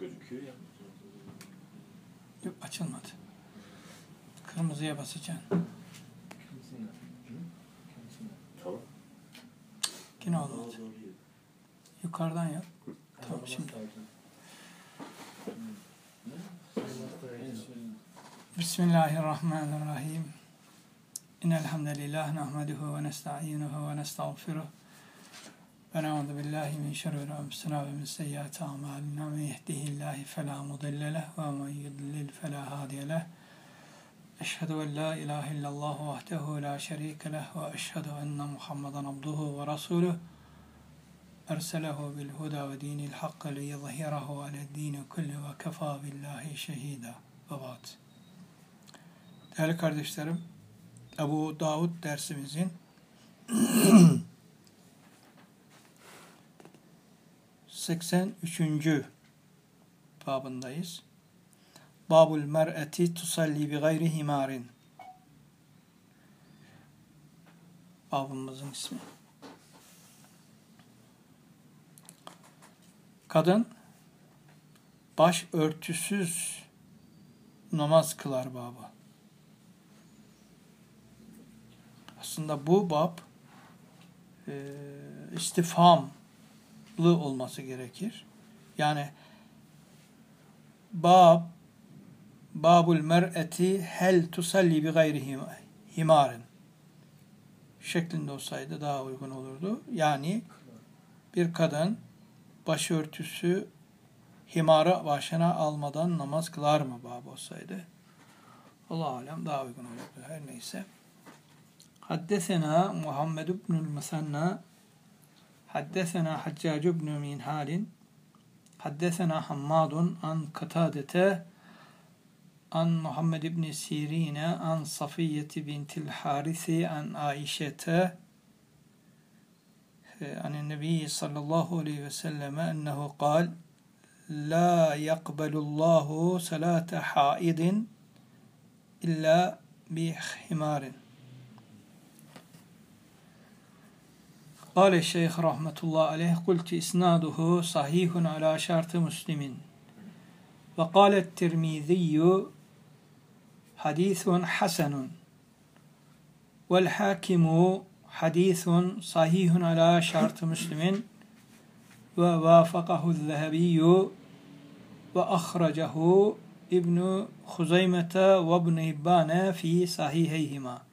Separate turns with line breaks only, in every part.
Gözüküyor ya.
Yok açılmadı. Kırmızıya basacaksın.
Tamam.
Yine olmadı. Yukarıdan yap. Tamam şimdi. Bismillahirrahmanirrahim. İnnel hamdelellahi nahmeduhu ve nestainuhu ve nestağfiruh. ونعوذ بالله من شر أنفسنا ومن سيئات أعمالنا من يهده الله فلا مضل له ومن يضلل فلا هادي له أشهد أن لا إله إلا الله وحده لا شريك له وأشهد أن محمدا عبده ورسوله أرسله بالهدى ودين الحق ليظهره على الدين كله وكفى بالله شهيدا وبعد Değerli kardeşlerim, Ebu Davud dersimizin 83. babındayız. Babul mer'eti tusalli bi gayri himarin. Babımızın ismi. Kadın baş örtüsüz namaz kılar babı. Aslında bu bab e, istifhamlı olması gerekir. Yani bab babul mer'eti hel tusalli bi gayri himarin şeklinde olsaydı daha uygun olurdu. Yani bir kadın başörtüsü himarı başına almadan namaz kılar mı bab olsaydı? Allah alem daha uygun olurdu. Her neyse. Haddesena Muhammed ibnül Musanna Haddesena Haccac ibn Minhalin Haddesena Hammadun an Katadete an Muhammed ibn Sirine an Safiyeti bintil Harisi an Aişete عن النبي صلى الله عليه وسلم أنه قال لا يقبل الله صلاة حائض إلا بحمار Kale şeyh rahmetullah aleyh kulti isnaduhu sahihun ala şartı muslimin. Ve kalet tirmiziyyu hadithun hasenun. Vel hakimu hadithun sahihun ala şartı muslimin. Ve vafakahu zehebiyyu ve ahracahu İbn-i Huzeyme'te ve İbn-i fi sahiheyhima.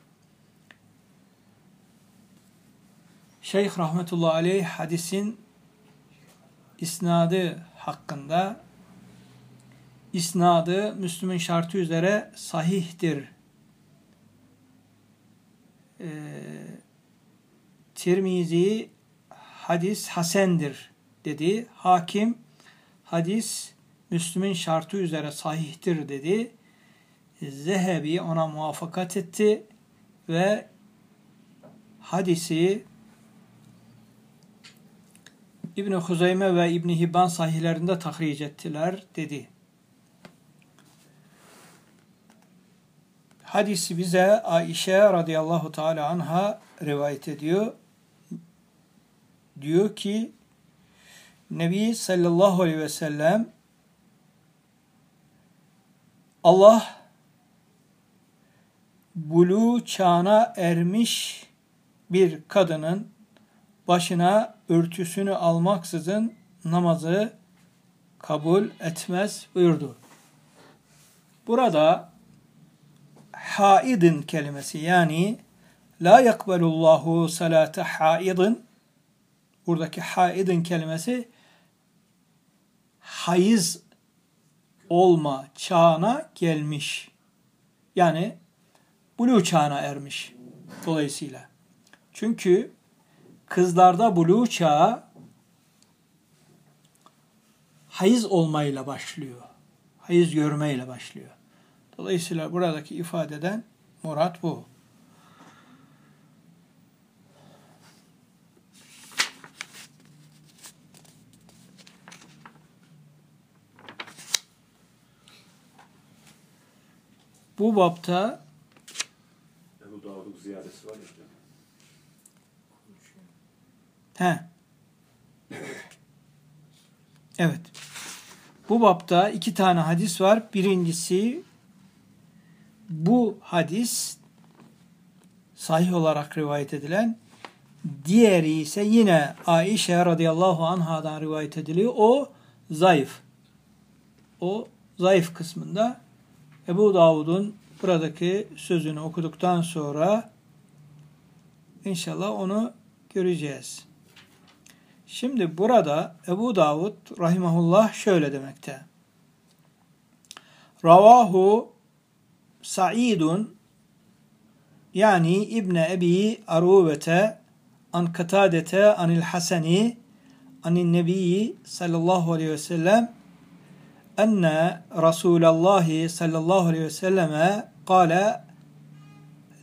Şeyh rahmetullahi aleyh hadisin isnadı hakkında isnadı Müslüm'ün şartı üzere sahihtir. Ee, Tirmizi hadis hasendir dedi. Hakim hadis Müslüm'ün şartı üzere sahihtir dedi. Zehebi ona muvaffakat etti ve hadisi İbn Huzeyme ve İbn Hibban sahihlerinde tahric ettiler dedi. Hadisi bize Ayşe radıyallahu teala anha rivayet ediyor. Diyor ki Nebi sallallahu aleyhi ve sellem Allah bulu çağına ermiş bir kadının başına örtüsünü almaksızın namazı kabul etmez buyurdu. Burada haidin kelimesi yani la yakbelullahu salate haidin buradaki haidin kelimesi hayız olma çağına gelmiş. Yani bulu çağına ermiş dolayısıyla. Çünkü kızlarda buluğ çağı hayız olmayla başlıyor. Hayız görmeyle başlıyor. Dolayısıyla buradaki ifadeden murat bu. Bu bapta
Ebu Davud'un ziyadesi var ya.
He. Evet. bu bapta iki tane hadis var. Birincisi bu hadis sahih olarak rivayet edilen. Diğeri ise yine Aişe radıyallahu anhadan rivayet ediliyor. O zayıf. O zayıf kısmında Ebu Davud'un buradaki sözünü okuduktan sonra inşallah onu göreceğiz. Şimdi burada Ebu Davud rahimahullah şöyle demekte. Ravahu Sa'idun yani İbne Ebi Aruvete an Katadete anil Haseni anin Nebi sallallahu aleyhi ve sellem enne Resulallah sallallahu aleyhi ve selleme kâle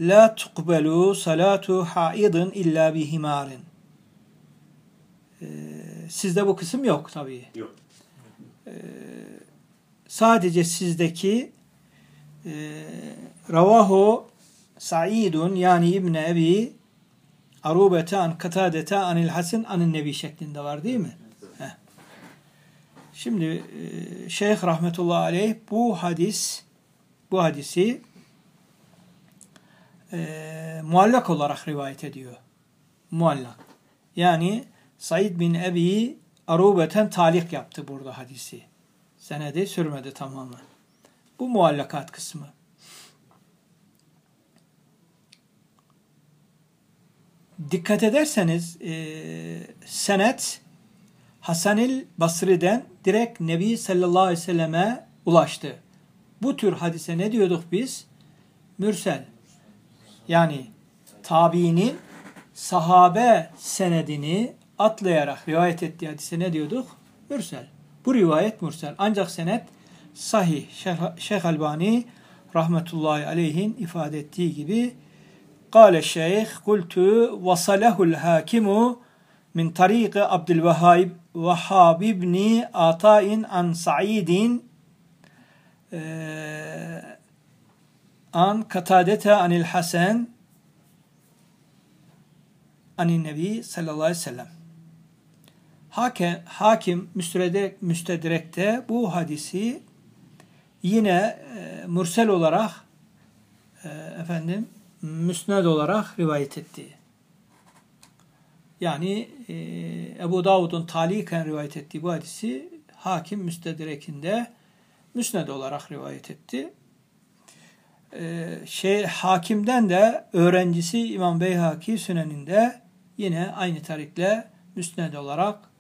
la tukbelu salatu haidin illa bihimarin. Ee, sizde bu kısım yok tabii.
Yok.
Ee, sadece sizdeki e, Ravahu Sa'idun yani İbn Ebi Arubete an Katadete anil Hasan anil Nebi şeklinde var değil mi? Heh. Şimdi e, Şeyh rahmetullahi aleyh bu hadis bu hadisi e, muallak olarak rivayet ediyor. Muallak. Yani Said bin Ebi Arubeten talik yaptı burada hadisi. Senedi sürmedi tamamen. Bu muallakat kısmı. Dikkat ederseniz e, senet Hasanil Basri'den direkt Nebi sallallahu aleyhi ve selleme ulaştı. Bu tür hadise ne diyorduk biz? Mürsel. Yani tabiinin sahabe senedini atlayarak rivayet ettiği hadise ne diyorduk? Mürsel. Bu rivayet mürsel. Ancak senet sahih. Şeyh, Albani rahmetullahi aleyhin ifade ettiği gibi Kale şeyh kultu vasalahul hakimu min tariqi Abdülvehhab Vahhab ibni Ata'in an Sa'idin an Katadete anil Hasan anin Nebi sallallahu aleyhi ve sellem. Hakim, hakim müstedrek, müstedrekte bu hadisi yine e, mürsel olarak e, efendim müsned olarak rivayet etti. Yani e, Ebu Davud'un taliken rivayet ettiği bu hadisi hakim müstedrekinde müsned olarak rivayet etti. E, şey hakimden de öğrencisi İmam Beyhaki Sünen'inde yine aynı tarikle müsned olarak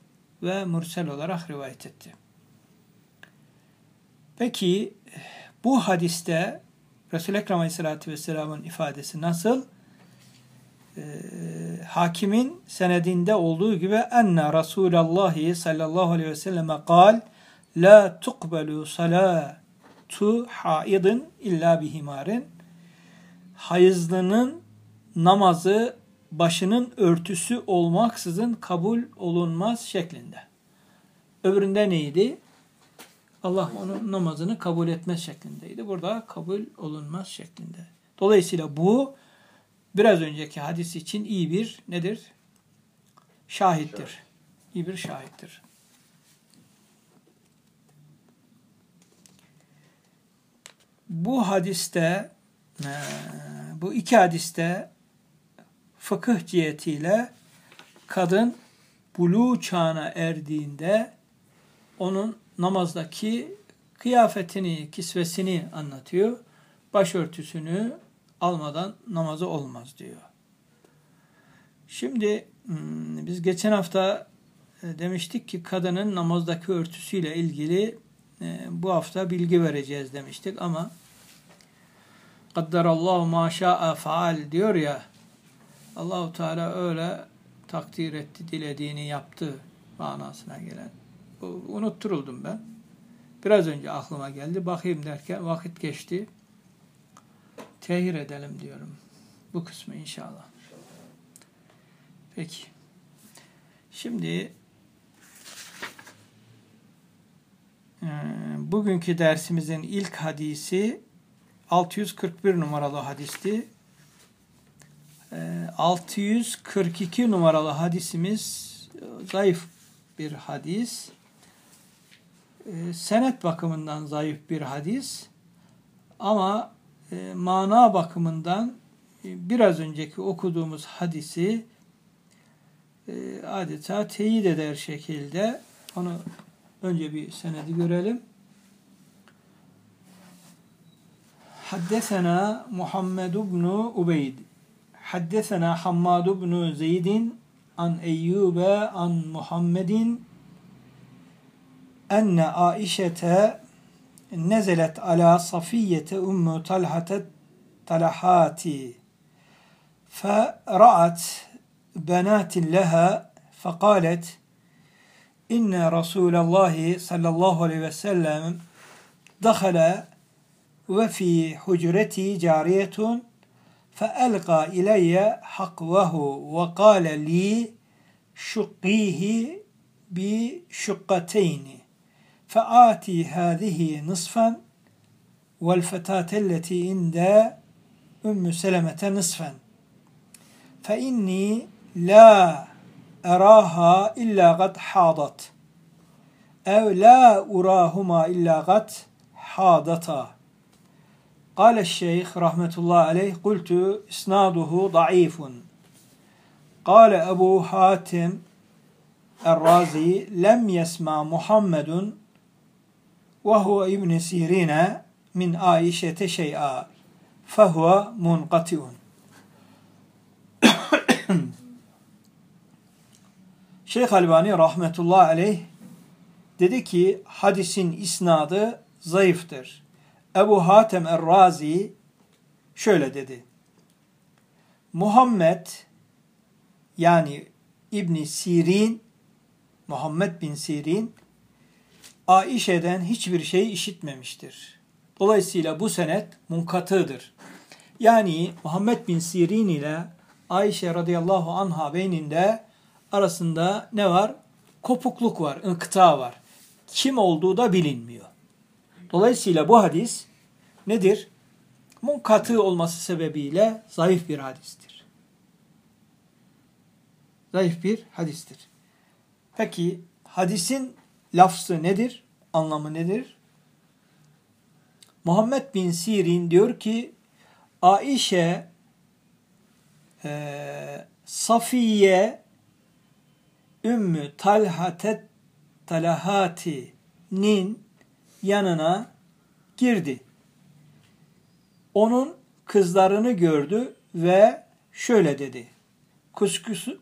ve mürsel olarak rivayet etti. Peki bu hadiste Resul-i Ekrem Aleyhisselatü Vesselam'ın ifadesi nasıl? Ee, hakimin senedinde olduğu gibi enne Resulallah sallallahu aleyhi ve selleme kal la tukbelu salatu haidin illa bihimarin hayızlının namazı başının örtüsü olmaksızın kabul olunmaz şeklinde. Öbüründe neydi? Allah onun namazını kabul etmez şeklindeydi. Burada kabul olunmaz şeklinde. Dolayısıyla bu biraz önceki hadis için iyi bir nedir? Şahittir. İyi bir şahittir. Bu hadiste bu iki hadiste fıkıh cihetiyle kadın bulu çağına erdiğinde onun namazdaki kıyafetini, kisvesini anlatıyor. Başörtüsünü almadan namazı olmaz diyor. Şimdi hmm, biz geçen hafta e, demiştik ki kadının namazdaki örtüsüyle ilgili e, bu hafta bilgi vereceğiz demiştik ama kadderallahu ma şa'a faal diyor ya Allahu Teala öyle takdir etti, dilediğini yaptı manasına gelen. Unutturuldum ben. Biraz önce aklıma geldi. Bakayım derken vakit geçti. Tehir edelim diyorum. Bu kısmı inşallah. Peki. Şimdi e, bugünkü dersimizin ilk hadisi 641 numaralı hadisti. 642 numaralı hadisimiz zayıf bir hadis. e, senet bakımından zayıf bir hadis ama e, mana bakımından e, biraz önceki okuduğumuz hadisi e, adeta teyit eder şekilde onu önce bir senedi görelim. Haddesena Muhammed ibn Ubeyd Haddesena Hammad ibn Zeydin an Eyyube an Muhammedin enne Aişete nezelet ala Safiyete Ümmü Talhate Talahati فرأت بنات لها فقالت إن رسول الله صلى الله عليه وسلم دخل وفي حجرتي جارية فألقى إلي حقوه وقال لي شقيه بشقتين فآتي هذه نصفا والفتاة التي عند أم سلمة نصفا فإني لا أراها إلا قد حاضت أو لا أراهما إلا قد حاضتا. قال الشيخ رحمة الله عليه قلت إسناده ضعيف قال أبو حاتم الرازي لم يسمع محمد وهو ابن سيرين من عائشة شيئا فهو منقطع Şeyh Albani rahmetullahi aleyh dedi ki hadisin isnadı zayıftır. Ebu Hatem Er-Razi şöyle dedi. Muhammed yani İbni Sirin Muhammed bin Sirin Aişe'den hiçbir şey işitmemiştir. Dolayısıyla bu senet munkatıdır. Yani Muhammed bin Sirin ile Ayşe radıyallahu anha beyninde arasında ne var? Kopukluk var, ınkıta var. Kim olduğu da bilinmiyor. Dolayısıyla bu hadis nedir? Munkatı olması sebebiyle zayıf bir hadistir. Zayıf bir hadistir. Peki hadisin lafzı nedir? Anlamı nedir? Muhammed bin Sirin diyor ki Aişe e, Safiye Ümmü Talhatet Talahati'nin yanına girdi. Onun kızlarını gördü ve şöyle dedi.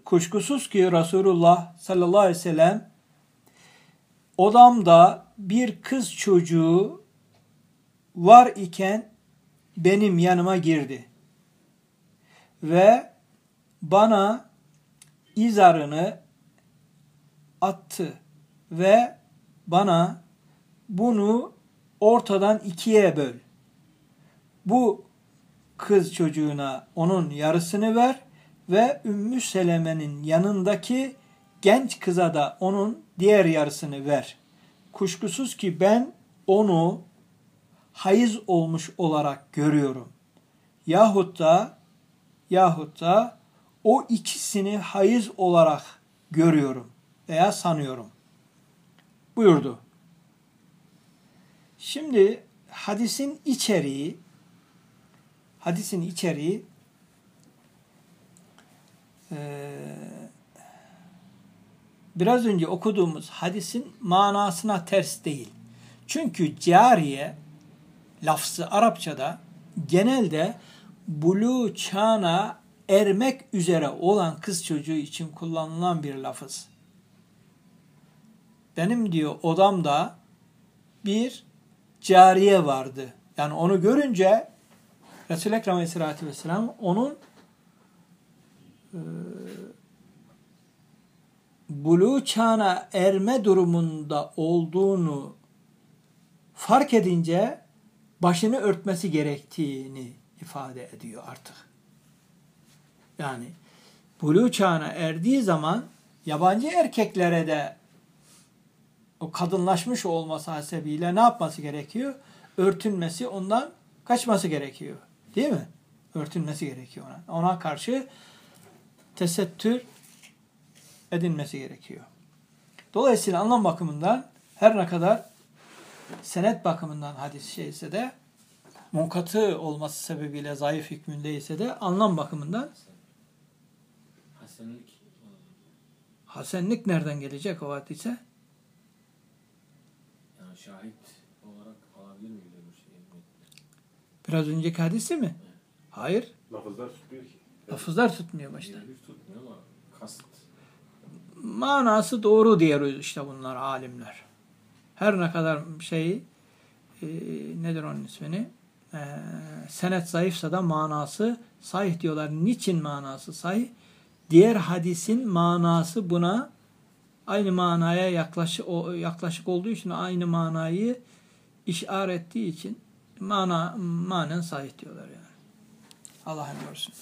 Kuşkusuz, ki Resulullah sallallahu aleyhi ve sellem odamda bir kız çocuğu var iken benim yanıma girdi. Ve bana izarını attı ve bana bunu ortadan ikiye böl. Bu kız çocuğuna onun yarısını ver ve Ümmü Seleme'nin yanındaki genç kıza da onun diğer yarısını ver. Kuşkusuz ki ben onu hayız olmuş olarak görüyorum. Yahut da yahut da o ikisini hayız olarak görüyorum veya sanıyorum. Buyurdu. Şimdi hadisin içeriği hadisin içeriği biraz önce okuduğumuz hadisin manasına ters değil. Çünkü cariye lafzı Arapçada genelde bulu çağına ermek üzere olan kız çocuğu için kullanılan bir lafız. Benim diyor odamda bir cariye vardı. Yani onu görünce Resul-i Ekrem Aleyhisselatü Vesselam onun e, bulu çağına erme durumunda olduğunu fark edince başını örtmesi gerektiğini ifade ediyor artık. Yani bulu çağına erdiği zaman yabancı erkeklere de o kadınlaşmış olması hasebiyle ne yapması gerekiyor? Örtünmesi, ondan kaçması gerekiyor. Değil mi? Örtünmesi gerekiyor ona. Ona karşı tesettür edilmesi gerekiyor. Dolayısıyla anlam bakımından her ne kadar senet bakımından hadis şeyse de munkatı olması sebebiyle zayıf hükmündeyse de anlam bakımından
Hasenlik
hasenlik nereden gelecek o hadise?
Şahit olarak alabilir miydi bu şeyi?
Biraz önceki hadisi mi? Hayır.
Lafızlar tutmuyor ki.
Lafızlar tutmuyor başta.
Tutmuyor ama kasıt.
Manası doğru diyoruz işte bunlar alimler. Her ne kadar şey e, nedir onun ismini? E, senet zayıfsa da manası sahih diyorlar. Niçin manası sahih? Diğer hadisin manası buna aynı manaya yaklaşık, o, yaklaşık olduğu için aynı manayı işaret ettiği için mana, manen sahih diyorlar yani. Allah korusun.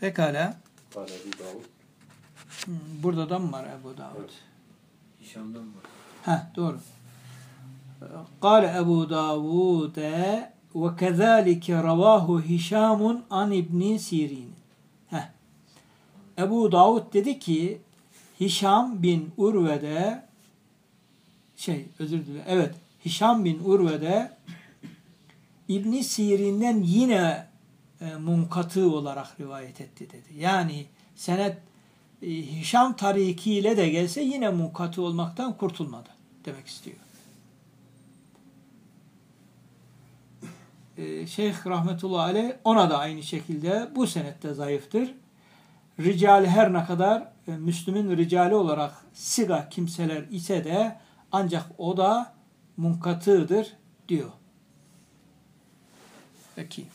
Pekala.
Kale Ebu Davud.
Hmm, Burada da mı var Ebu Davud?
Evet.
Hişam'dan var.
Ha doğru. قال أبو داود وكذلك رواه هشام عن ابن سيرين Heh. Ebu Davud dedi ki Hişam bin Urve'de şey özür dilerim. Evet. Hişam bin Urve'de İbn Sirin'den yine e, munkatı olarak rivayet etti dedi. Yani senet e, Hişam tarikiyle de gelse yine munkatı olmaktan kurtulmadı demek istiyor. E, Şeyh rahmetullahi aleyh ona da aynı şekilde bu senette zayıftır. Rical her ne kadar e, ricali olarak siga kimseler ise de ancak o da munkatıdır diyor. Peki.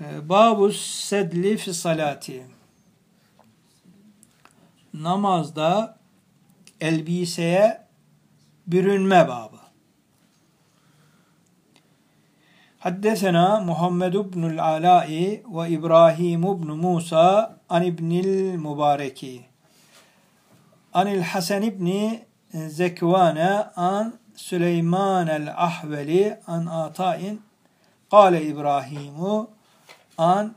E, Babu sedli fi salati. Namazda elbiseye bürünme babı. Haddesena Muhammed ibnül Ala'i ve İbrahim ibn Musa an ibnil Mübareki. Anil Hasan ibni Zekvane an Süleyman el-Ahveli an Ata'in Kale İbrahimu an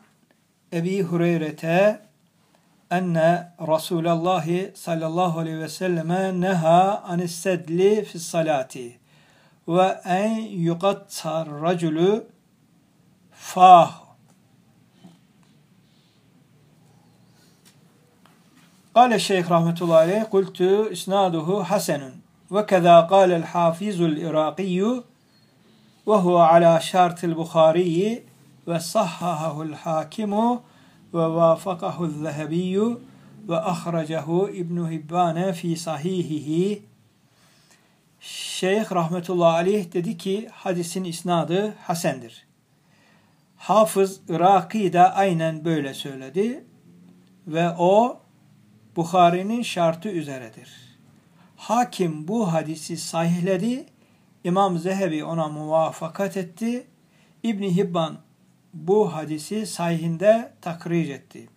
Ebi Hureyre'te enne Resulullah sallallahu aleyhi ve selleme neha anis sedli fi salati ve en yuqattar raculu fah قال الشيخ رحمة الله عليه قلت إسناده حسن وكذا قال الحافظ العراقي وهو على شرط البخاري وصححه الحاكم ووافقه الذهبي وأخرجه ابن هبان في صحيحه Şeyh rahmetullahi aleyh dedi ki hadisin isnadı hasendir. Hafız Iraki de aynen böyle söyledi ve o Bukhari'nin şartı üzeredir. Hakim bu hadisi sahihledi. İmam Zehebi ona muvafakat etti. İbni Hibban bu hadisi sahihinde takric etti.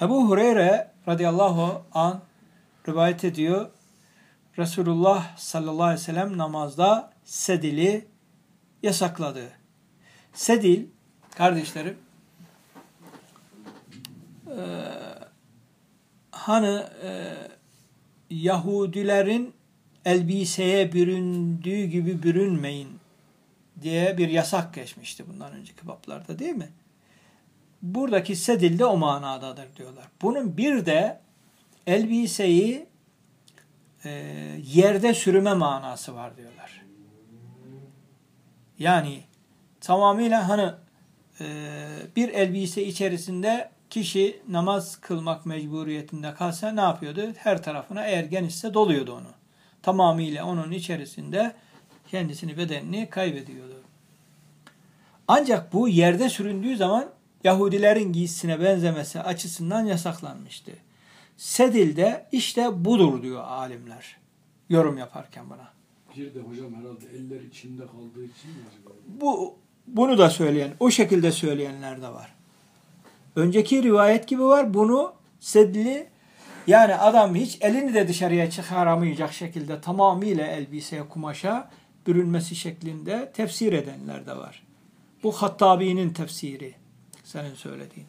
Ebu Hureyre radıyallahu an rivayet ediyor. Resulullah sallallahu aleyhi ve sellem namazda sedili yasakladı. Sedil kardeşlerim hani Yahudilerin elbiseye büründüğü gibi bürünmeyin diye bir yasak geçmişti bundan önceki bablarda değil mi? Buradaki sedil de o manadadır diyorlar. Bunun bir de elbiseyi e, yerde sürüme manası var diyorlar. Yani tamamıyla hani e, bir elbise içerisinde kişi namaz kılmak mecburiyetinde kalsa ne yapıyordu? Her tarafına eğer genişse doluyordu onu. Tamamıyla onun içerisinde kendisini bedenini kaybediyordu. Ancak bu yerde süründüğü zaman Yahudilerin giysisine benzemesi açısından yasaklanmıştı. Sedil'de işte budur diyor alimler. Yorum yaparken bana.
Bir de hocam herhalde eller içinde kaldığı için mi acaba?
Bu bunu da söyleyen, o şekilde söyleyenler de var. Önceki rivayet gibi var. Bunu sedli yani adam hiç elini de dışarıya çıkaramayacak şekilde tamamıyla elbiseye, kumaşa bürünmesi şeklinde tefsir edenler de var. Bu Hattabi'nin tefsiri. Senin söylediğin.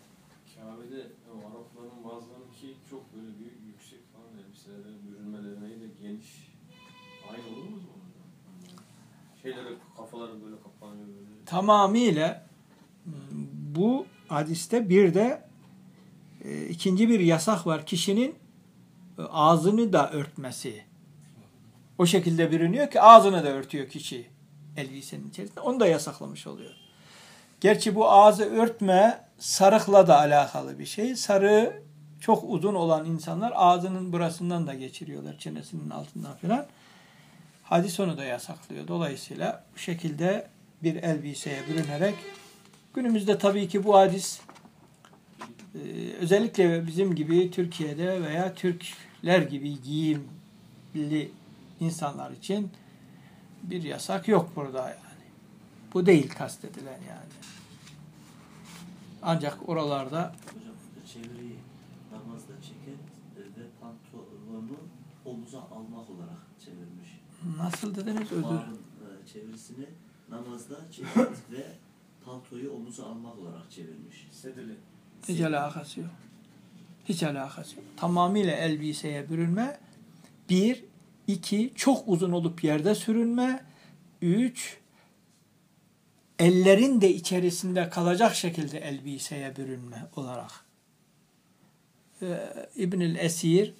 Kafaları böyle kapanıyor böyle.
tamamıyla m, bu hadiste bir de e, ikinci bir yasak var. Kişinin e, ağzını da örtmesi. O şekilde bürünüyor ki ağzını da örtüyor kişi elbisenin içerisinde. Onu da yasaklamış oluyor. Gerçi bu ağzı örtme sarıkla da alakalı bir şey. Sarığı çok uzun olan insanlar ağzının burasından da geçiriyorlar çenesinin altından filan. Hadis onu da yasaklıyor. Dolayısıyla bu şekilde bir elbiseye bürünerek günümüzde tabii ki bu hadis e, özellikle bizim gibi Türkiye'de veya Türkler gibi giyimli insanlar için bir yasak yok burada yani. Bu değil kastedilen yani. Ancak oralarda
Hocam çevreyi namazda çeken e, ve pantolonu omuza almak olarak.
Nasıl dediniz özür?
E, çevirisini namazda ceket ve paltoyu omuza almak olarak çevirmiş.
Sedili.
Hiç alakası yok. Hiç alakası yok. Tamamıyla elbiseye bürünme. Bir, iki, çok uzun olup yerde sürünme. Üç, ellerin de içerisinde kalacak şekilde elbiseye bürünme olarak. Ee, İbnül Esir,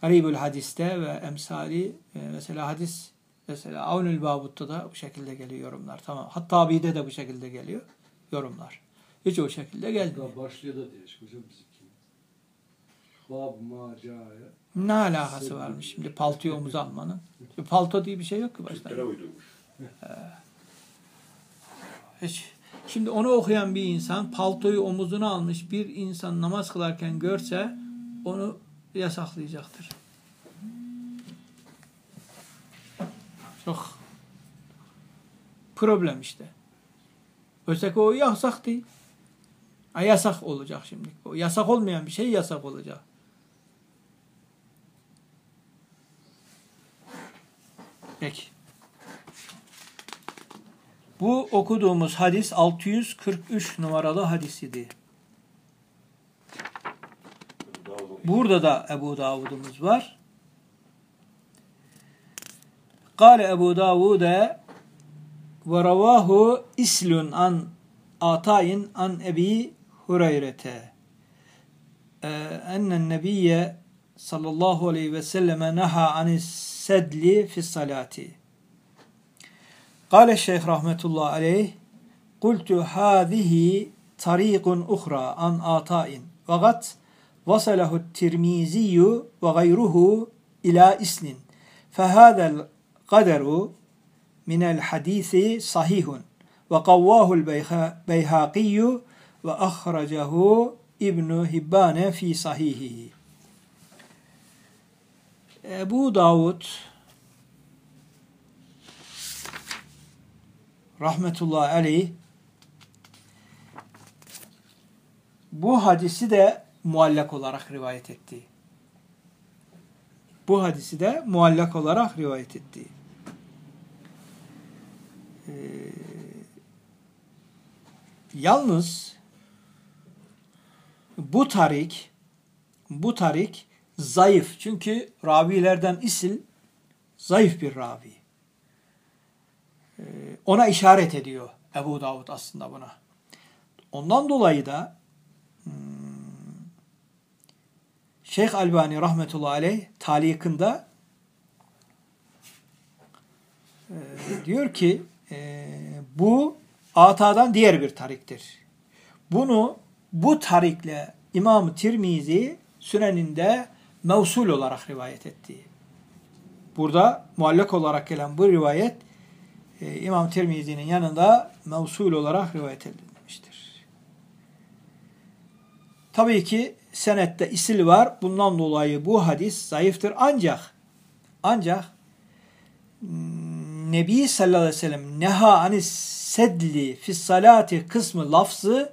Garibül Hadis'te ve emsali e, mesela hadis mesela Avnül Babut'ta da bu şekilde geliyor yorumlar. Tamam. Hattabi'de de bu şekilde geliyor yorumlar. Hiç o şekilde gelmiyor.
Daha başlığı da değişik hocam bizimki. Bab macaya.
Ne alakası varmış şimdi paltoyu omuza almanın? Bir palto diye bir şey yok ki
Türklere
başta.
uydurmuş.
Hiç. Şimdi onu okuyan bir insan paltoyu omuzuna almış bir insan namaz kılarken görse onu yasaklayacaktır. Çok problem işte. Oysa ki o yasak değil. Ha, yasak olacak şimdi. O yasak olmayan bir şey yasak olacak. Peki. Bu okuduğumuz hadis 643 numaralı hadis idi.
Davud'un
Burada da Ebu Davud'umuz var. Kale Ebu Davud'e ve ravahu islun an atayin an ebi Hureyre'te. Ee, Ennen nebiyye sallallahu aleyhi ve selleme neha anis sedli fis salati. Kale şeyh rahmetullahi aleyh Kultu hâzihi tariqun uhra an ata'in. Fakat وصله الترمذي وغيره إلى إسن فهذا القدر من الحديث صحيح وقواه البيهقي وأخرجه ابن هبان في صحيحه. أبو داود rahmetullahi aleyh bu hadisi de muallak olarak rivayet etti. Bu hadisi de muallak olarak rivayet etti. Ee, yalnız bu tarik bu tarik zayıf. Çünkü ravilerden isil zayıf bir ravi. Ee, ona işaret ediyor Ebu Davud aslında buna. Ondan dolayı da hmm, Şeyh Albani rahmetullahi aleyh talikinde e, diyor ki e, bu Ata'dan diğer bir tariktir. Bunu bu tarikle İmam Tirmizi Süneninde mevsul olarak rivayet etti. Burada muallak olarak gelen bu rivayet e, İmam Tirmizi'nin yanında mevsul olarak rivayet edilmiştir. Tabii ki senette isil var. Bundan dolayı bu hadis zayıftır. Ancak ancak mm, Nebi sallallahu aleyhi ve sellem neha anis sedli fis kısmı lafzı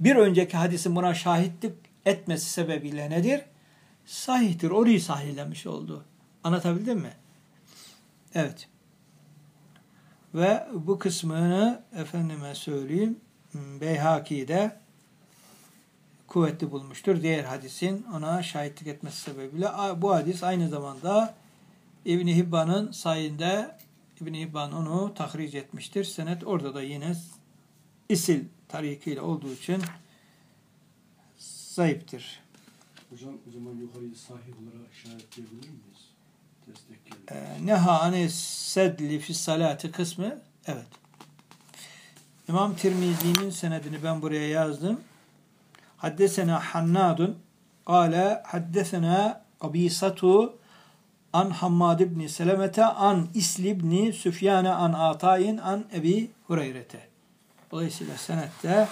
bir önceki hadisin buna şahitlik etmesi sebebiyle nedir? Sahihtir. Orayı sahihlemiş oldu. Anlatabildim mi? Evet. Ve bu kısmını efendime söyleyeyim Beyhaki'de kuvvetli bulmuştur. Diğer hadisin ona şahitlik etmesi sebebiyle bu hadis aynı zamanda İbn Hibban'ın sayında İbn İbban onu tahric etmiştir. Senet orada da yine isil tarikiyle olduğu için zayıftır.
Hocam o zaman yukarıyı sahih olarak işaretleyebilir miyiz? Destekleyelim.
Ee, Neha ane sedli fi salati kısmı evet. İmam Tirmizi'nin senedini ben buraya yazdım. Haddesena Hannadun kâle haddesena Qabisatu an Hammad ibn Selemete an İsli ibn Süfyane an Atay'in an Ebi Hureyre'te. Dolayısıyla senette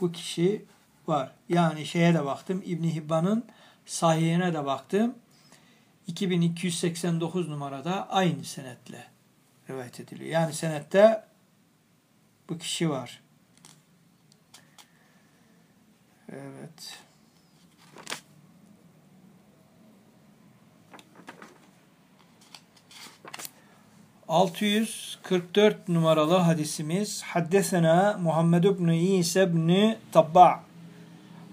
bu kişi var. Yani şeye de baktım. İbn Hibban'ın sahihine de baktım. 2289 numarada aynı senetle rivayet ediliyor. Yani senette bu kişi var. Evet. ...644 numaralı hadisimiz... ...Haddesena Muhammed ibn İsa ibn Tabba'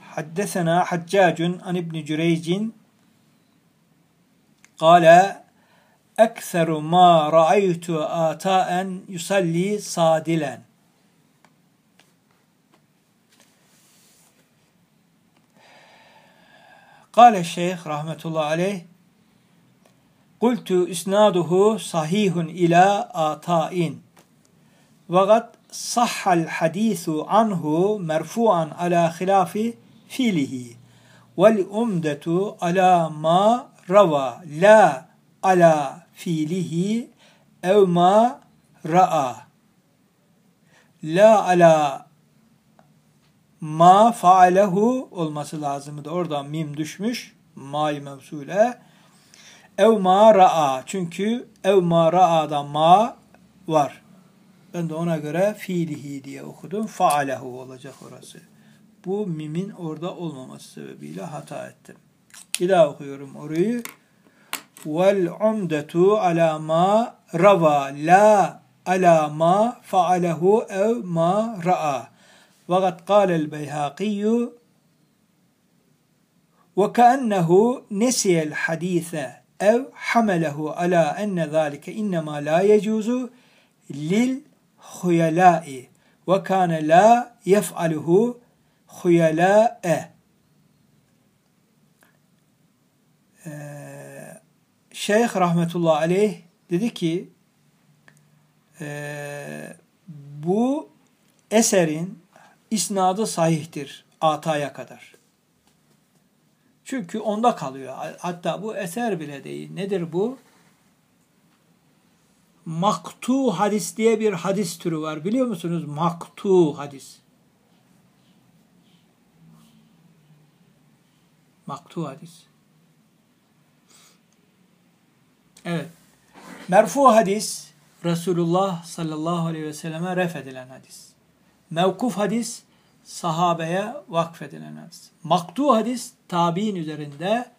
Haddesena Haccacun an İbn Cüreycin قال أكثر ما رأيت آتاء يصلي صادلا Kale şeyh rahmetullahi aleyh Kultu isnaduhu sahihun ila ata'in. Vakat sahhal hadisu anhu merfu'an ala hilafi filihi. Vel umdetu ala ma rava la ala fiilihi ev ma ra'a. La ala ma faalehu olması lazımdı. Oradan mim düşmüş. Ma'yı mevsule. Ev ma ra'a. Çünkü ev ma ra'ada ma var. Ben de ona göre fiilihi diye okudum. Faalehu olacak orası. Bu mimin orada olmaması sebebiyle hata ettim. Bir daha okuyorum orayı. Vel umdetu ala ma rava la ala ma faalehu ev ma ra'a. Fakat kâlel beyhakiyyü ve keennehu nesiyel hadise ev hamelehu ala enne zâlike innema la yecuzu lil huyalâi ve kâne Şeyh rahmetullah aleyh dedi ki e, bu eserin isnadı sahihtir Ata'ya kadar. Çünkü onda kalıyor. Hatta bu eser bile değil. Nedir bu? Maktu hadis diye bir hadis türü var. Biliyor musunuz? Maktu hadis. Maktu hadis. Evet. Merfu hadis Resulullah sallallahu aleyhi ve selleme ref edilen hadis. Mevkuf hadis sahabeye vakfedilen hadis. Maktu hadis tabi'in üzerinde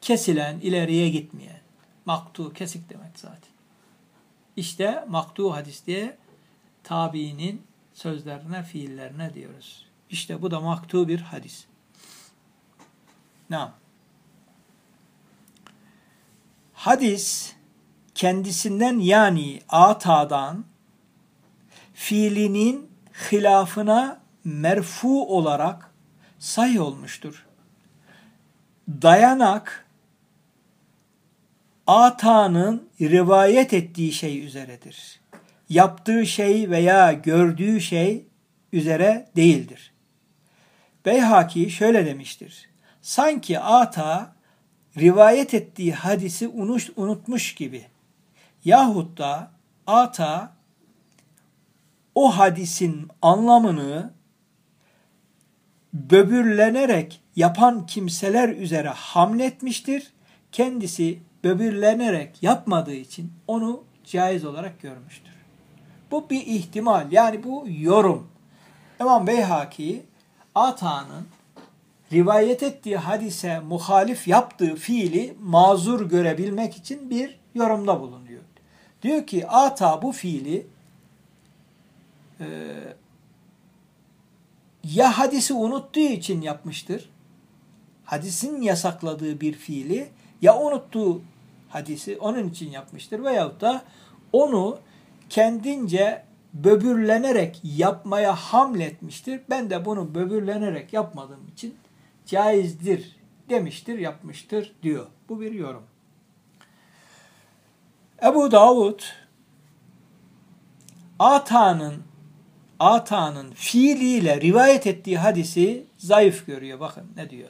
kesilen, ileriye gitmeyen. Maktu kesik demek zaten. İşte maktu hadis diye tabiinin sözlerine, fiillerine diyoruz. İşte bu da maktu bir hadis. Nam. Hadis kendisinden yani atadan fiilinin hilafına merfu olarak sahih olmuştur. Dayanak atanın rivayet ettiği şey üzeredir. Yaptığı şey veya gördüğü şey üzere değildir. Beyhaki şöyle demiştir. Sanki ata rivayet ettiği hadisi unutmuş gibi yahut da ata o hadisin anlamını böbürlenerek yapan kimseler üzere hamletmiştir. Kendisi böbürlenerek yapmadığı için onu caiz olarak görmüştür. Bu bir ihtimal. Yani bu yorum. İmam Beyhaki Ata'nın rivayet ettiği hadise muhalif yaptığı fiili mazur görebilmek için bir yorumda bulunuyor. Diyor ki ata bu fiili e, ya hadisi unuttuğu için yapmıştır, hadisin yasakladığı bir fiili ya unuttuğu hadisi onun için yapmıştır veyahut da onu kendince böbürlenerek yapmaya hamletmiştir. Ben de bunu böbürlenerek yapmadığım için caizdir demiştir, yapmıştır diyor. Bu bir yorum. Ebu Davud Ata'nın Ata'nın fiiliyle rivayet ettiği hadisi zayıf görüyor. Bakın ne diyor.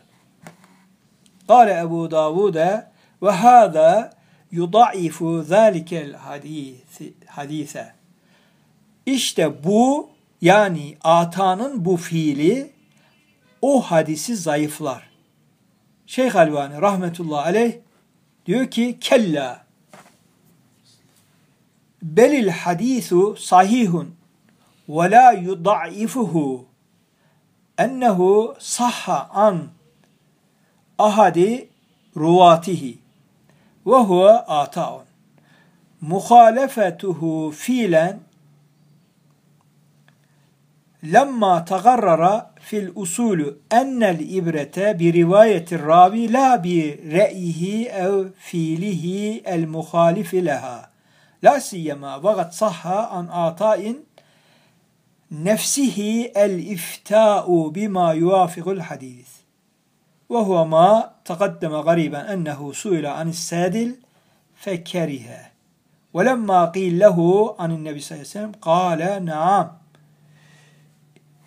Kale Ebu Davud'e ve hâdâ yudaifu zâlikel hadise. İşte bu yani Ata'nın bu fiili o hadisi zayıflar. Şeyh Albani rahmetullahi aleyh diyor ki kella belil hadisu sahihun ve la yudaifuhu ennehu sahha an ahadi ruvatihi ve huve ata'un muhalefetuhu fiilen lemma tagarrara fil usulü ennel ibrete bi rivayetir ravi la bi re'yihi ev fiilihi el muhalifi leha la siyema vagat sahha an ata'in nefsihi el ifta'u bima yuvafiqul hadis ve huve ma taqaddeme gariben ennehu suila anis sadil fekerihe ve lemma qil lehu anin nebi sallallahu aleyhi ve sellem kâle naam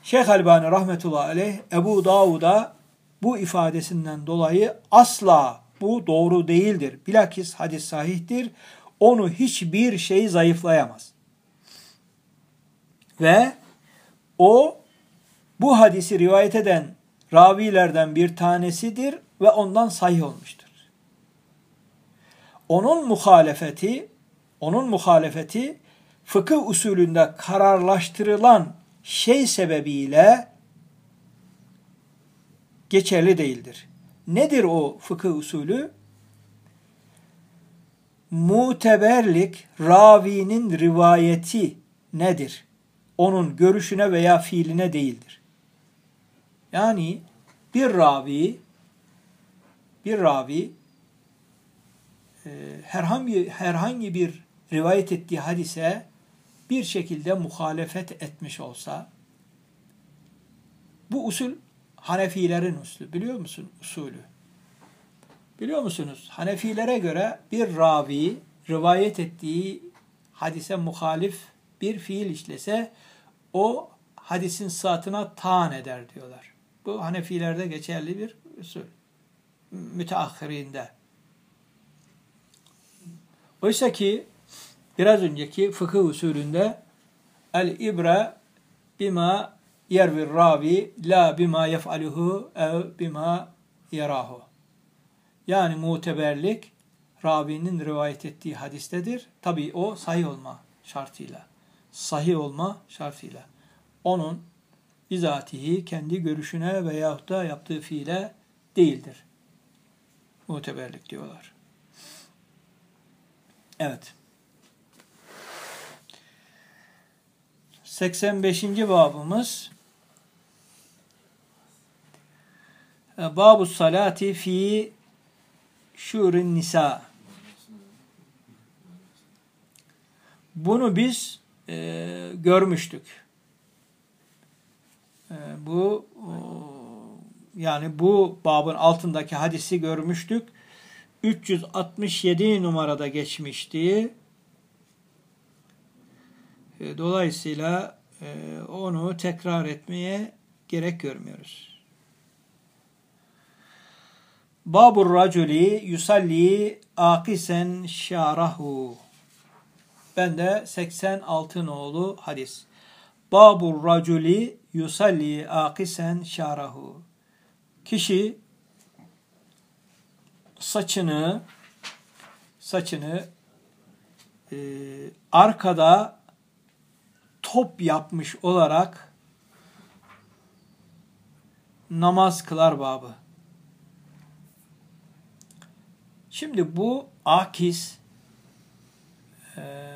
Şeyh Albani rahmetullahi aleyh Ebu Davud'a bu ifadesinden dolayı asla bu doğru değildir. Bilakis hadis sahihtir. Onu hiçbir şey zayıflayamaz. Ve o bu hadisi rivayet eden ravilerden bir tanesidir ve ondan sahih olmuştur. Onun muhalefeti, onun muhalefeti fıkıh usulünde kararlaştırılan şey sebebiyle geçerli değildir. Nedir o fıkıh usulü? Muteberlik ravinin rivayeti nedir? Onun görüşüne veya fiiline değildir. Yani bir ravi bir ravi e, herhangi herhangi bir rivayet ettiği hadise bir şekilde muhalefet etmiş olsa bu usul Hanefilerin usulü. Biliyor musun usulü? Biliyor musunuz? Hanefilere göre bir ravi rivayet ettiği hadise muhalif bir fiil işlese o hadisin saatına taan eder diyorlar. Bu Hanefilerde geçerli bir usul. Müteahhirinde. Oysa ki biraz önceki fıkıh usulünde el ibre bima yervir ravi la bima yef'aluhu ev bima yarahu. Yani muteberlik ravinin rivayet ettiği hadistedir. Tabi o sahih olma şartıyla. Sahih olma şartıyla. Onun bizatihi kendi görüşüne veyahut da yaptığı fiile değildir. Muteberlik diyorlar. Evet. 85. babımız Babu salati fi şurin nisa. Bunu biz e, görmüştük. E, bu o, yani bu babın altındaki hadisi görmüştük. 367 numarada geçmişti. E, dolayısıyla e, onu tekrar etmeye gerek görmüyoruz. Babur raculi yusalli akisen şarahu. Ben de 86 nolu hadis. Babur raculi yusalli akisen şarahu. Kişi saçını saçını e, arkada top yapmış olarak namaz kılar babı. Şimdi bu akis e,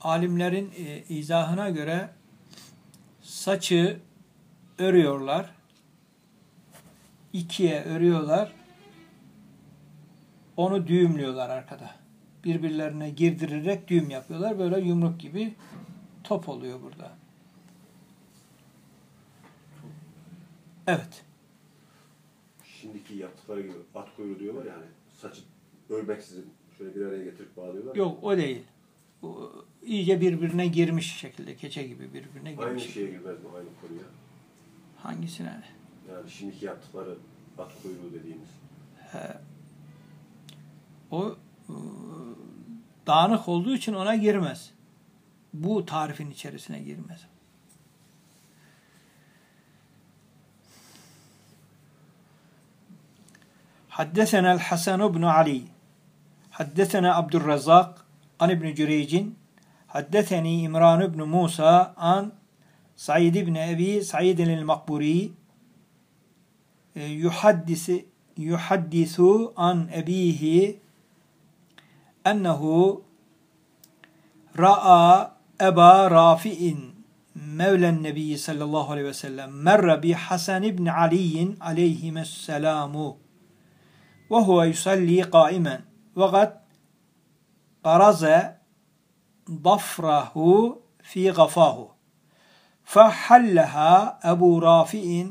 alimlerin e, izahına göre saçı örüyorlar. ikiye örüyorlar. Onu düğümlüyorlar arkada. birbirlerine girdirerek düğüm yapıyorlar. Böyle yumruk gibi top oluyor burada. Evet.
Şimdiki yaptıkları gibi at kuyruğu diyorlar yani. Saçı örmeksizin şöyle bir araya getirip bağlıyorlar.
Yok o değil O, iyice birbirine girmiş şekilde. Keçe gibi birbirine
Aynı
girmiş.
şeye girmez mi? Aynı konuya.
Hangisine?
Yani şimdiki yaptıkları at kuyruğu dediğimiz.
He. O e, dağınık olduğu için ona girmez. Bu tarifin içerisine girmez. حدثنا الحسن بن علي حدثنا عبد الرزاق عن ابن جريج حدثني إمران بن موسى عن سعيد بن أبي سعيد المقبوري يحدث يحدث عن أبيه أنه رأى أبا رافع مولى النبي صلى الله عليه وسلم مر بحسن بن علي عليهما السلام وهو يصلي قائما وقد قرز ضفره في غفاه فحلها أبو رافع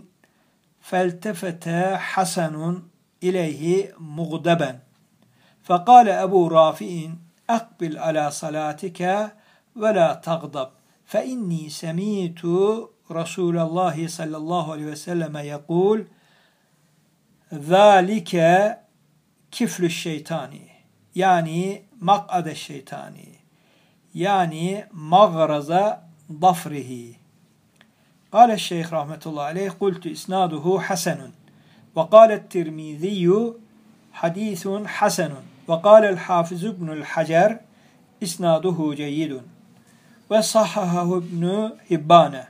فالتفت حسن إليه مغضبا فقال أبو رافع أقبل على صلاتك ولا تغضب فإني سميت رسول الله صلى الله عليه وسلم يقول ذلك كفل الشيطان يعني mak'ade şeytani. Yani mağraza dafrihi. Kale şeyh rahmetullahi aleyh kultu isnaduhu hasenun. Ve kale tirmiziyyu hadisun hasenun. Ve kale hafiz ibnul hacer isnaduhu ceyyidun. Ve sahahahu ibnu hibbane.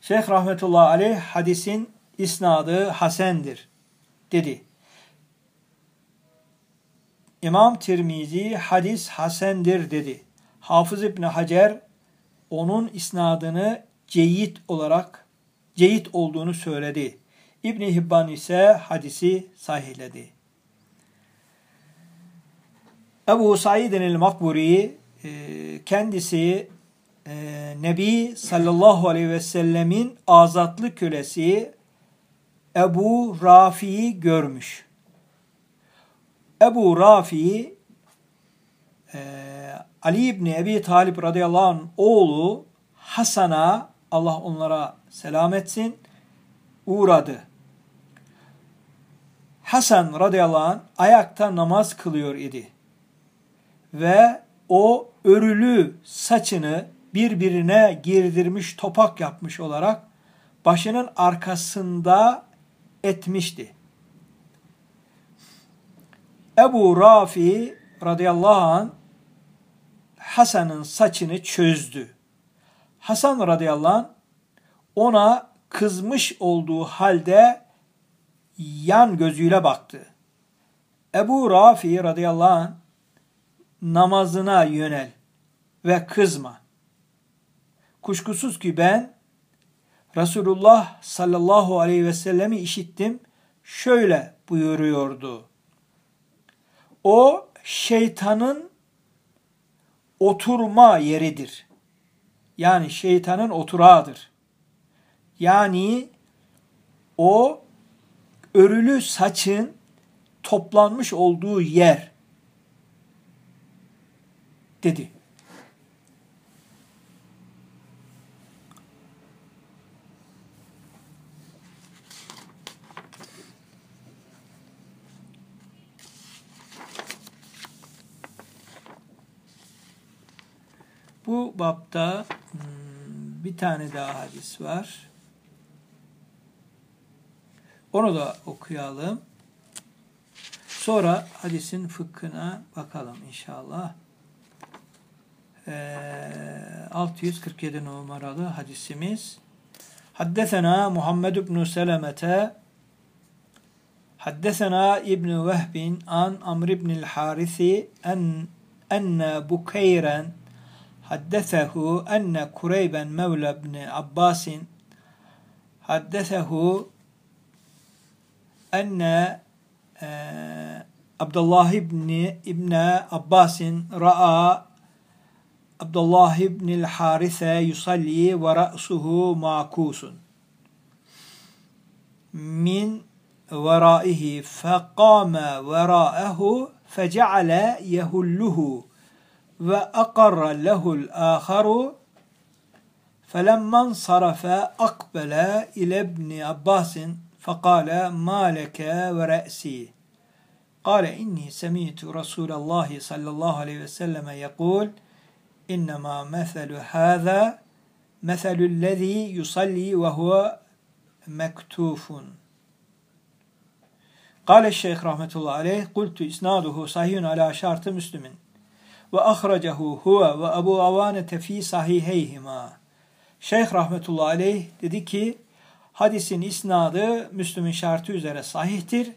Şeyh rahmetullahi aleyh hadisin isnadı hasendir dedi. İmam Tirmizi hadis hasendir dedi. Hafız İbni Hacer onun isnadını ceyit olarak ceyit olduğunu söyledi. İbni Hibban ise hadisi sahihledi. Ebu Said el-Makburi e, kendisi e, Nebi sallallahu aleyhi ve sellemin azatlı kölesi Ebu Rafi'yi görmüş. Ebu Rafi e, Ali İbni Ebi Talip radıyallahu anh oğlu Hasan'a Allah onlara selam etsin uğradı. Hasan radıyallahu anh ayakta namaz kılıyor idi. Ve o örülü saçını birbirine girdirmiş topak yapmış olarak başının arkasında etmişti. Ebu Rafi radıyallahu anh Hasan'ın saçını çözdü. Hasan radıyallahu anh ona kızmış olduğu halde yan gözüyle baktı. Ebu Rafi radıyallahu anh namazına yönel ve kızma. Kuşkusuz ki ben Resulullah sallallahu aleyhi ve sellemi işittim. Şöyle buyuruyordu. O şeytanın oturma yeridir. Yani şeytanın oturağıdır. Yani o örülü saçın toplanmış olduğu yer dedi. Bu bapta hmm, bir tane daha hadis var. Onu da okuyalım. Sonra hadisin fıkhına bakalım inşallah. Ee, 647 numaralı hadisimiz. Haddesena Muhammed ibn Selemete Haddesena İbn Vehbin an Amr ibn el-Harisi en enne Bukeyren haddesehu enne Kureyben Mevla ibn Abbasin haddesehu enne eee Abdullah ibni İbni Abbasin ra'a Abdullah ibnil Harise yusalli ve ra'suhu makusun min veraihi fekame vera'ehu feceale yehulluhu ve akarra lehul aharu felemman sarafa akbele ile ibni Abbasin fekale maleke ve re'si. Kale inni semitu Resulallah sallallahu aleyhi ve selleme yekul innema meselu hâzâ meselü lezî yusalli ve huve mektufun kale şeyh rahmetullahi aleyh kultu isnaduhu sahihun ala şartı müslümin ve ahracahu huve ve Ebu Avanete fi sahiheyhima. Şeyh rahmetullahi aleyh dedi ki hadisin isnadı Müslüm'ün şartı üzere sahihtir.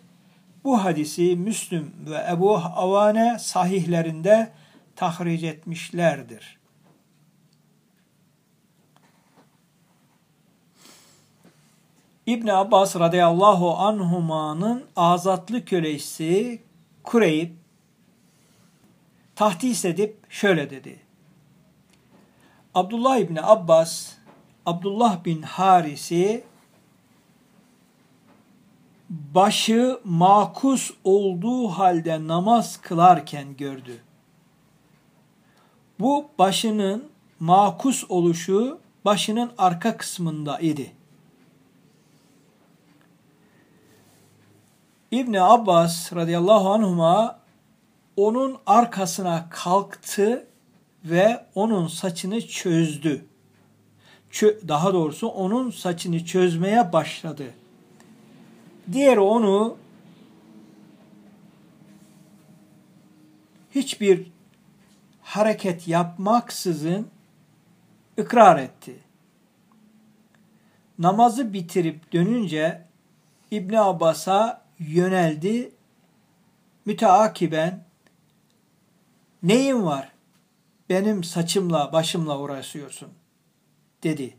Bu hadisi Müslüm ve Ebu Avane sahihlerinde tahric etmişlerdir. İbn Abbas radıyallahu anhuma'nın azatlı kölesi Kureyb tahdis edip şöyle dedi. Abdullah İbni Abbas, Abdullah bin Haris'i başı makus olduğu halde namaz kılarken gördü. Bu başının makus oluşu başının arka kısmında idi. İbni Abbas radıyallahu anhuma onun arkasına kalktı ve onun saçını çözdü. Çö daha doğrusu onun saçını çözmeye başladı. Diğeri onu hiçbir hareket yapmaksızın ıkrar etti. Namazı bitirip dönünce İbni Abbas'a yöneldi. Müteakiben neyin var? benim saçımla başımla uğraşıyorsun dedi.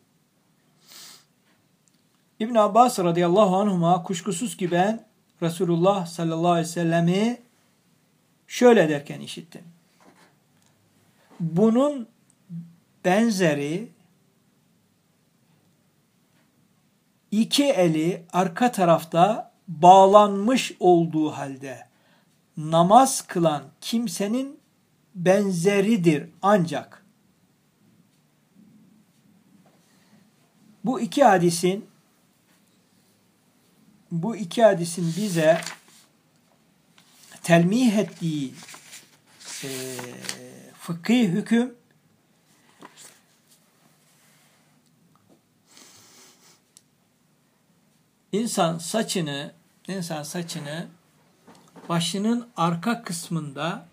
İbn Abbas radıyallahu anhuma kuşkusuz ki ben Resulullah sallallahu aleyhi ve sellemi şöyle derken işittim. Bunun benzeri iki eli arka tarafta bağlanmış olduğu halde namaz kılan kimsenin benzeridir ancak. Bu iki hadisin bu iki hadisin bize telmih ettiği e, fıkhi hüküm insan saçını insan saçını başının arka kısmında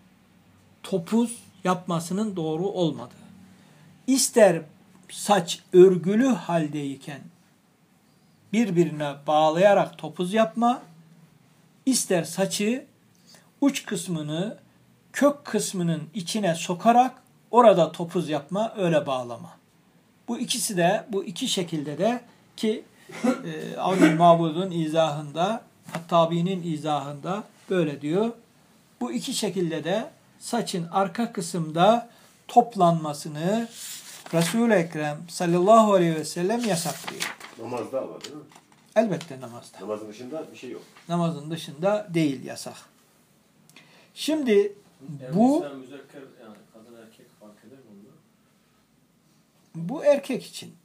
topuz yapmasının doğru olmadığı. İster saç örgülü haldeyken birbirine bağlayarak topuz yapma, ister saçı uç kısmını kök kısmının içine sokarak orada topuz yapma, öyle bağlama. Bu ikisi de, bu iki şekilde de ki e, Avni Mabud'un izahında, Hattabi'nin izahında böyle diyor. Bu iki şekilde de saçın arka kısımda toplanmasını Resul-i Ekrem sallallahu aleyhi ve sellem yasaklıyor.
Namazda var değil mi?
Elbette namazda.
Namazın dışında bir şey yok.
Namazın dışında değil yasak. Şimdi bu
Erkekler, müzekker yani kadın erkek fark eder mi
bu erkek için.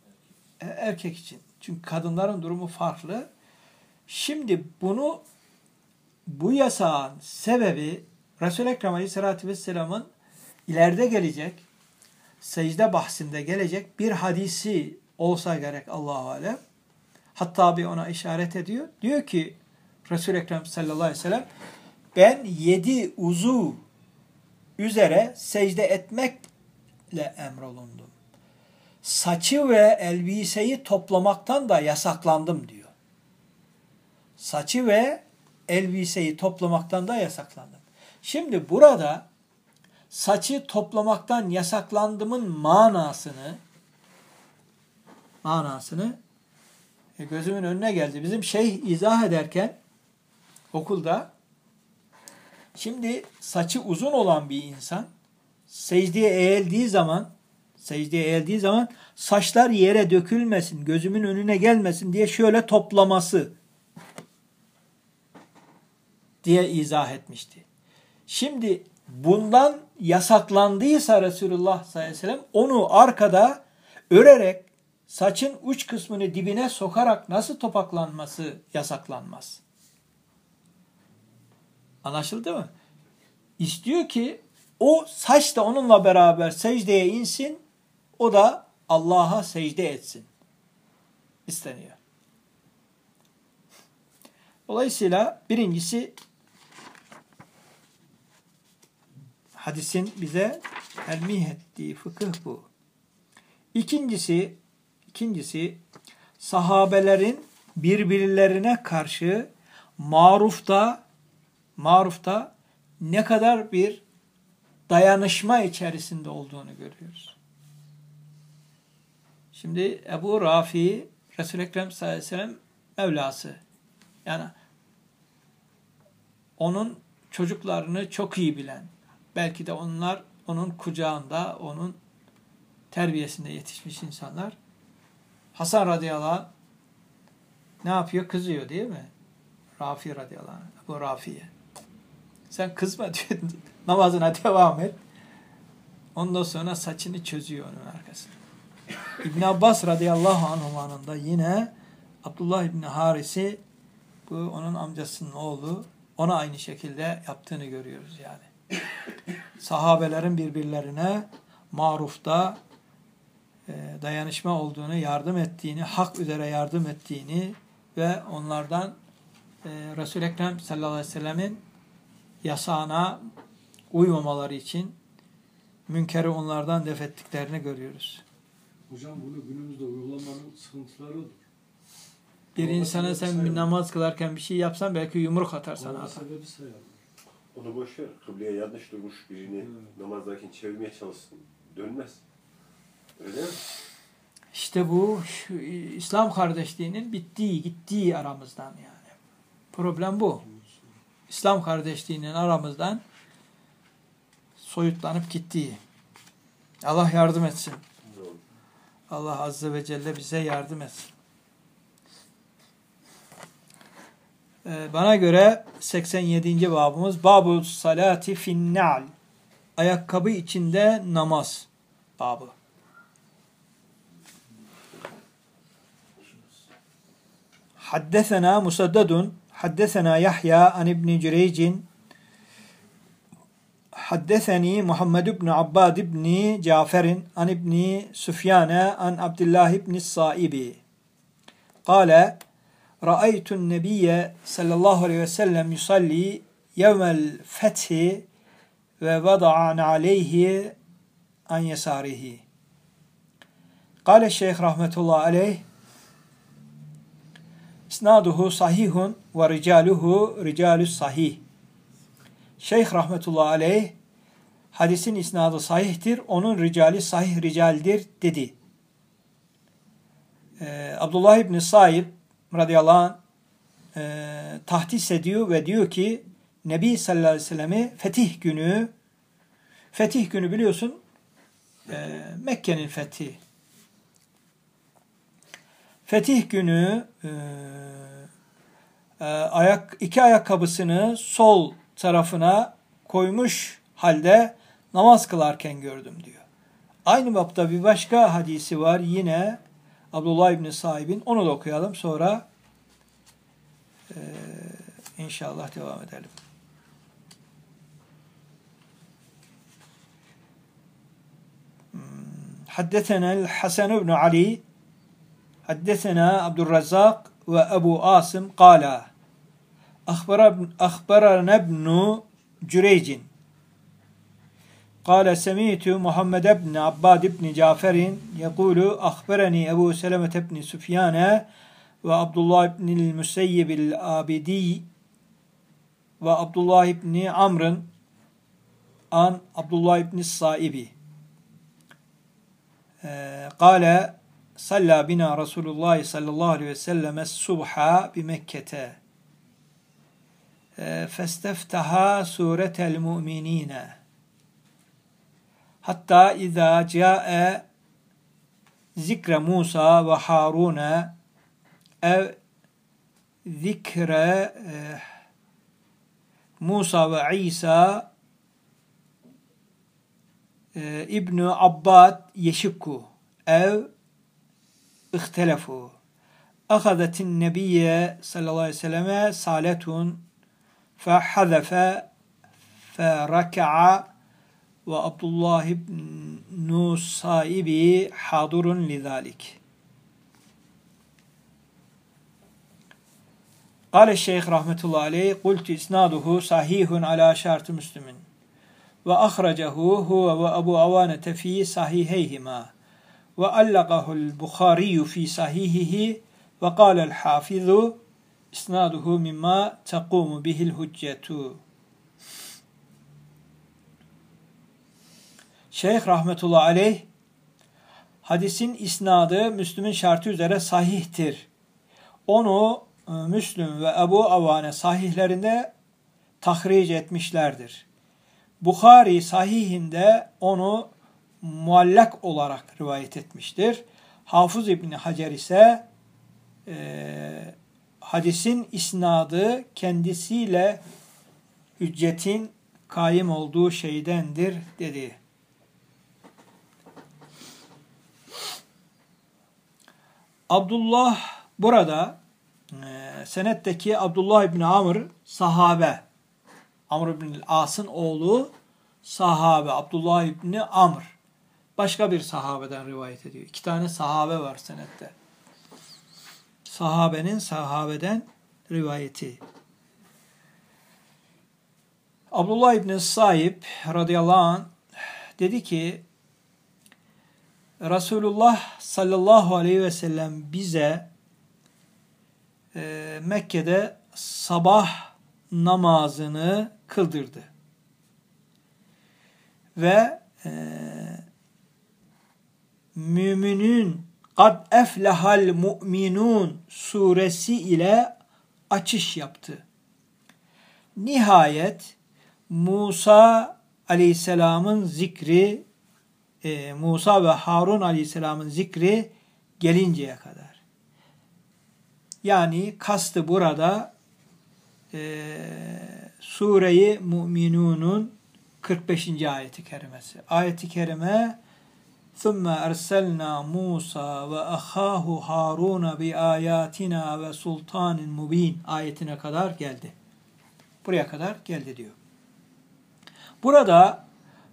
E, Erkek için. Çünkü kadınların durumu farklı. Şimdi bunu bu yasağın sebebi Resul-i Ekrem Aleyhisselatü Vesselam'ın ileride gelecek, secde bahsinde gelecek bir hadisi olsa gerek Allahu Alem. Hatta bir ona işaret ediyor. Diyor ki Resul-i Ekrem sallallahu aleyhi ve sellem ben yedi uzu üzere secde etmekle emrolundum. Saçı ve elbiseyi toplamaktan da yasaklandım diyor. Saçı ve elbiseyi toplamaktan da yasaklandım. Şimdi burada saçı toplamaktan yasaklandımın manasını manasını e, gözümün önüne geldi. Bizim şeyh izah ederken okulda Şimdi saçı uzun olan bir insan secdeye eğildiği zaman secdeye eğildiği zaman saçlar yere dökülmesin, gözümün önüne gelmesin diye şöyle toplaması diye izah etmişti. Şimdi bundan yasaklandıysa Resulullah sallallahu aleyhi ve sellem onu arkada örerek saçın uç kısmını dibine sokarak nasıl topaklanması yasaklanmaz. Anlaşıldı mı? İstiyor ki o saç da onunla beraber secdeye insin, o da Allah'a secde etsin. İsteniyor. Dolayısıyla birincisi hadisin bize telmih ettiği fıkıh bu. İkincisi, ikincisi sahabelerin birbirlerine karşı marufta marufta ne kadar bir dayanışma içerisinde olduğunu görüyoruz. Şimdi Ebu Rafi Resul-i Ekrem sallallahu aleyhi ve sellem Mevlası. Yani onun çocuklarını çok iyi bilen, belki de onlar onun kucağında, onun terbiyesinde yetişmiş insanlar. Hasan radıyallahu anh ne yapıyor? Kızıyor değil mi? Rafi radıyallahu anh. Bu Rafi'ye. Sen kızma diyor. Namazına devam et. Ondan sonra saçını çözüyor onun arkasına. İbn Abbas radıyallahu anhumanın da yine Abdullah İbni Haris'i bu onun amcasının oğlu ona aynı şekilde yaptığını görüyoruz yani. Sahabelerin birbirlerine marufta e, dayanışma olduğunu, yardım ettiğini, hak üzere yardım ettiğini ve onlardan e, Resul-i Ekrem sallallahu aleyhi ve sellemin yasağına uymamaları için münkeri onlardan def ettiklerini görüyoruz.
Hocam bunu günümüzde uygulamanın sıkıntıları olur.
Bir insana sen bir namaz kılarken bir şey yapsan belki yumruk atar sana
sebebi sayarlar.
Onu boş ver. Kıbleye yanlış durmuş birini
Evet.
namazdayken çevirmeye çalışsın. Dönmez. Öyle mi?
İşte bu şu, İslam kardeşliğinin bittiği, gittiği aramızdan yani. Problem bu. İslam kardeşliğinin aramızdan soyutlanıp gittiği. Allah yardım etsin. Allah Azze ve Celle bize yardım etsin. Ee, Bana göre 87. babımız Babul salati finnal ayakkabı içinde namaz babı. Haddesena Musaddadun Haddesena Yahya an İbni Cüreycin Haddeseni Muhammed ibn Abbad ibn Caferin an İbni Süfyane an Abdullah ibn Saibi. Kale Ra'aytu'n nebiyye sallallahu aleyhi ve sellem yusalli yevmel fethi ve vada'an aleyhi an yesarihi. Kale Şeyh rahmetullahi aleyh İsnaduhu sahihun ve ricaluhu ricalus sahih. Şeyh rahmetullahi aleyh hadisin isnadı sahihtir, onun ricali sahih ricaldir dedi. Ee, Abdullah İbni Saib radıyallahu anh e, tahdis ediyor ve diyor ki Nebi sallallahu aleyhi ve sellemi fetih günü fetih günü biliyorsun e, Mekke'nin fethi. Fetih günü e, e, ayak iki ayakkabısını sol tarafına koymuş halde namaz kılarken gördüm diyor. Aynı bapta bir başka hadisi var yine Abdullah İbni Sahib'in onu da okuyalım sonra e, inşallah devam edelim. حدثنا الحسن بن علي حدثنا عبد الرزاق وأبو عاصم قال أخبر أخبرنا ابن جريج قال سمعت محمد بن عباد بن جعفر يقول أخبرني أبو سلمة بن سفيان وعبد الله بن المسيب الآبدي وعبد الله بن عمرو عن عبد الله بن الصائب آه، قال صلى بنا رسول الله صلى الله عليه وسلم الصبح بمكة e, festeftaha suretel mu'minine hatta izâ câe zikre Musa ve Harune ev zikre e, Musa ve İsa e, İbn Abbad yeşikku ev ihtelefu ahadetin nebiyye sallallahu aleyhi ve Abdullah ibn Saibi hadurun lizalik. قال الشيخ رحمة الله عليه قلت إسناده صحيح على شرط مسلم وأخرجه هو وأبو عوانة في صحيحيهما وألقه البخاري في صحيحه وقال الحافظ إسناده مما تقوم به الهجة Şeyh rahmetullahi aleyh hadisin isnadı Müslüm'ün şartı üzere sahihtir. Onu e, Müslüm ve Ebu Avane sahihlerinde tahric etmişlerdir. Bukhari sahihinde onu muallak olarak rivayet etmiştir. Hafız İbni Hacer ise e, hadisin isnadı kendisiyle hüccetin kaim olduğu şeydendir dedi. Abdullah burada e, senetteki Abdullah İbni Amr sahabe. Amr İbni As'ın oğlu sahabe. Abdullah İbni Amr. Başka bir sahabeden rivayet ediyor. İki tane sahabe var senette. Sahabenin sahabeden rivayeti. Abdullah İbni Saib radıyallahu anh dedi ki Resulullah sallallahu aleyhi ve sellem bize e, Mekke'de sabah namazını kıldırdı. Ve e, müminin kad eflehal mu'minun suresi ile açış yaptı. Nihayet Musa aleyhisselamın zikri e, Musa ve Harun aleyhisselamın zikri gelinceye kadar. Yani kastı burada e, Sure-i Mu'minun'un 45. ayeti kerimesi. Ayeti kerime ثُمَّ أَرْسَلْنَا مُوسَى وَأَخَاهُ هَارُونَ بِآيَاتِنَا وَسُلْطَانٍ مُب۪ينَ ayetine kadar geldi. Buraya kadar geldi diyor. Burada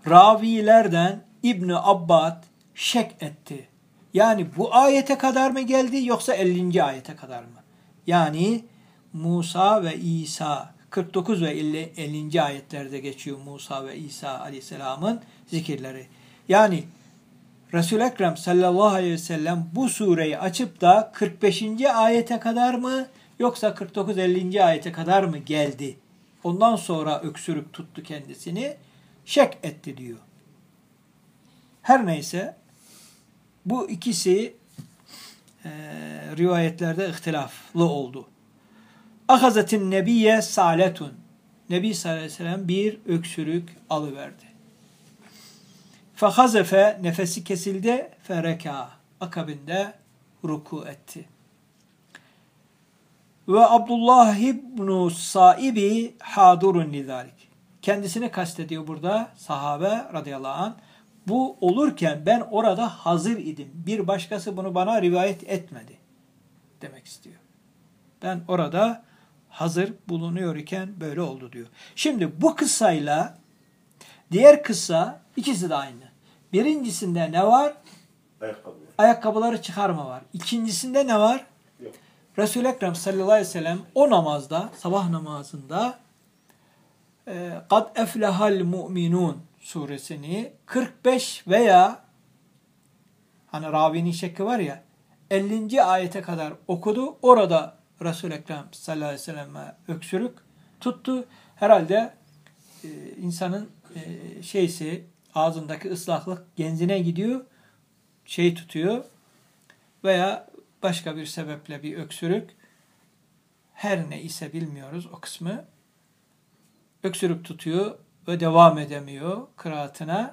ravilerden İbni Abbad şek etti. Yani bu ayete kadar mı geldi yoksa 50. ayete kadar mı? Yani Musa ve İsa 49 ve 50, 50. ayetlerde geçiyor Musa ve İsa aleyhisselamın zikirleri. Yani Resul-i Ekrem sallallahu aleyhi ve sellem bu sureyi açıp da 45. ayete kadar mı yoksa 49-50. ayete kadar mı geldi? Ondan sonra öksürük tuttu kendisini, şek etti diyor. Her neyse bu ikisi e, rivayetlerde ihtilaflı oldu. Ahazetin nebiye saletun. Nebi sallallahu aleyhi ve sellem bir öksürük alıverdi. Fehazefe nefesi kesildi. Fereka. Akabinde ruku etti. Ve Abdullah ibn Saibi hadurun lidalik. Kendisini kastediyor burada sahabe radıyallahu anh. Bu olurken ben orada hazır idim. Bir başkası bunu bana rivayet etmedi. Demek istiyor. Ben orada hazır bulunuyor iken böyle oldu diyor. Şimdi bu kıssayla diğer kıssa ikisi de aynı. Birincisinde ne var?
Ayakkabı.
Ayakkabıları çıkarma var. İkincisinde ne var?
Yok.
Resul-i Ekrem sallallahu aleyhi ve sellem o namazda, sabah namazında e, kad eflehal mu'minun suresini 45 veya hani ravinin şekli var ya 50. ayete kadar okudu. Orada Resul-i Ekrem sallallahu aleyhi ve selleme öksürük tuttu. Herhalde e, insanın e, şeysi ağzındaki ıslaklık genzine gidiyor. Şey tutuyor veya başka bir sebeple bir öksürük her ne ise bilmiyoruz o kısmı öksürük tutuyor ve devam edemiyor kıraatine.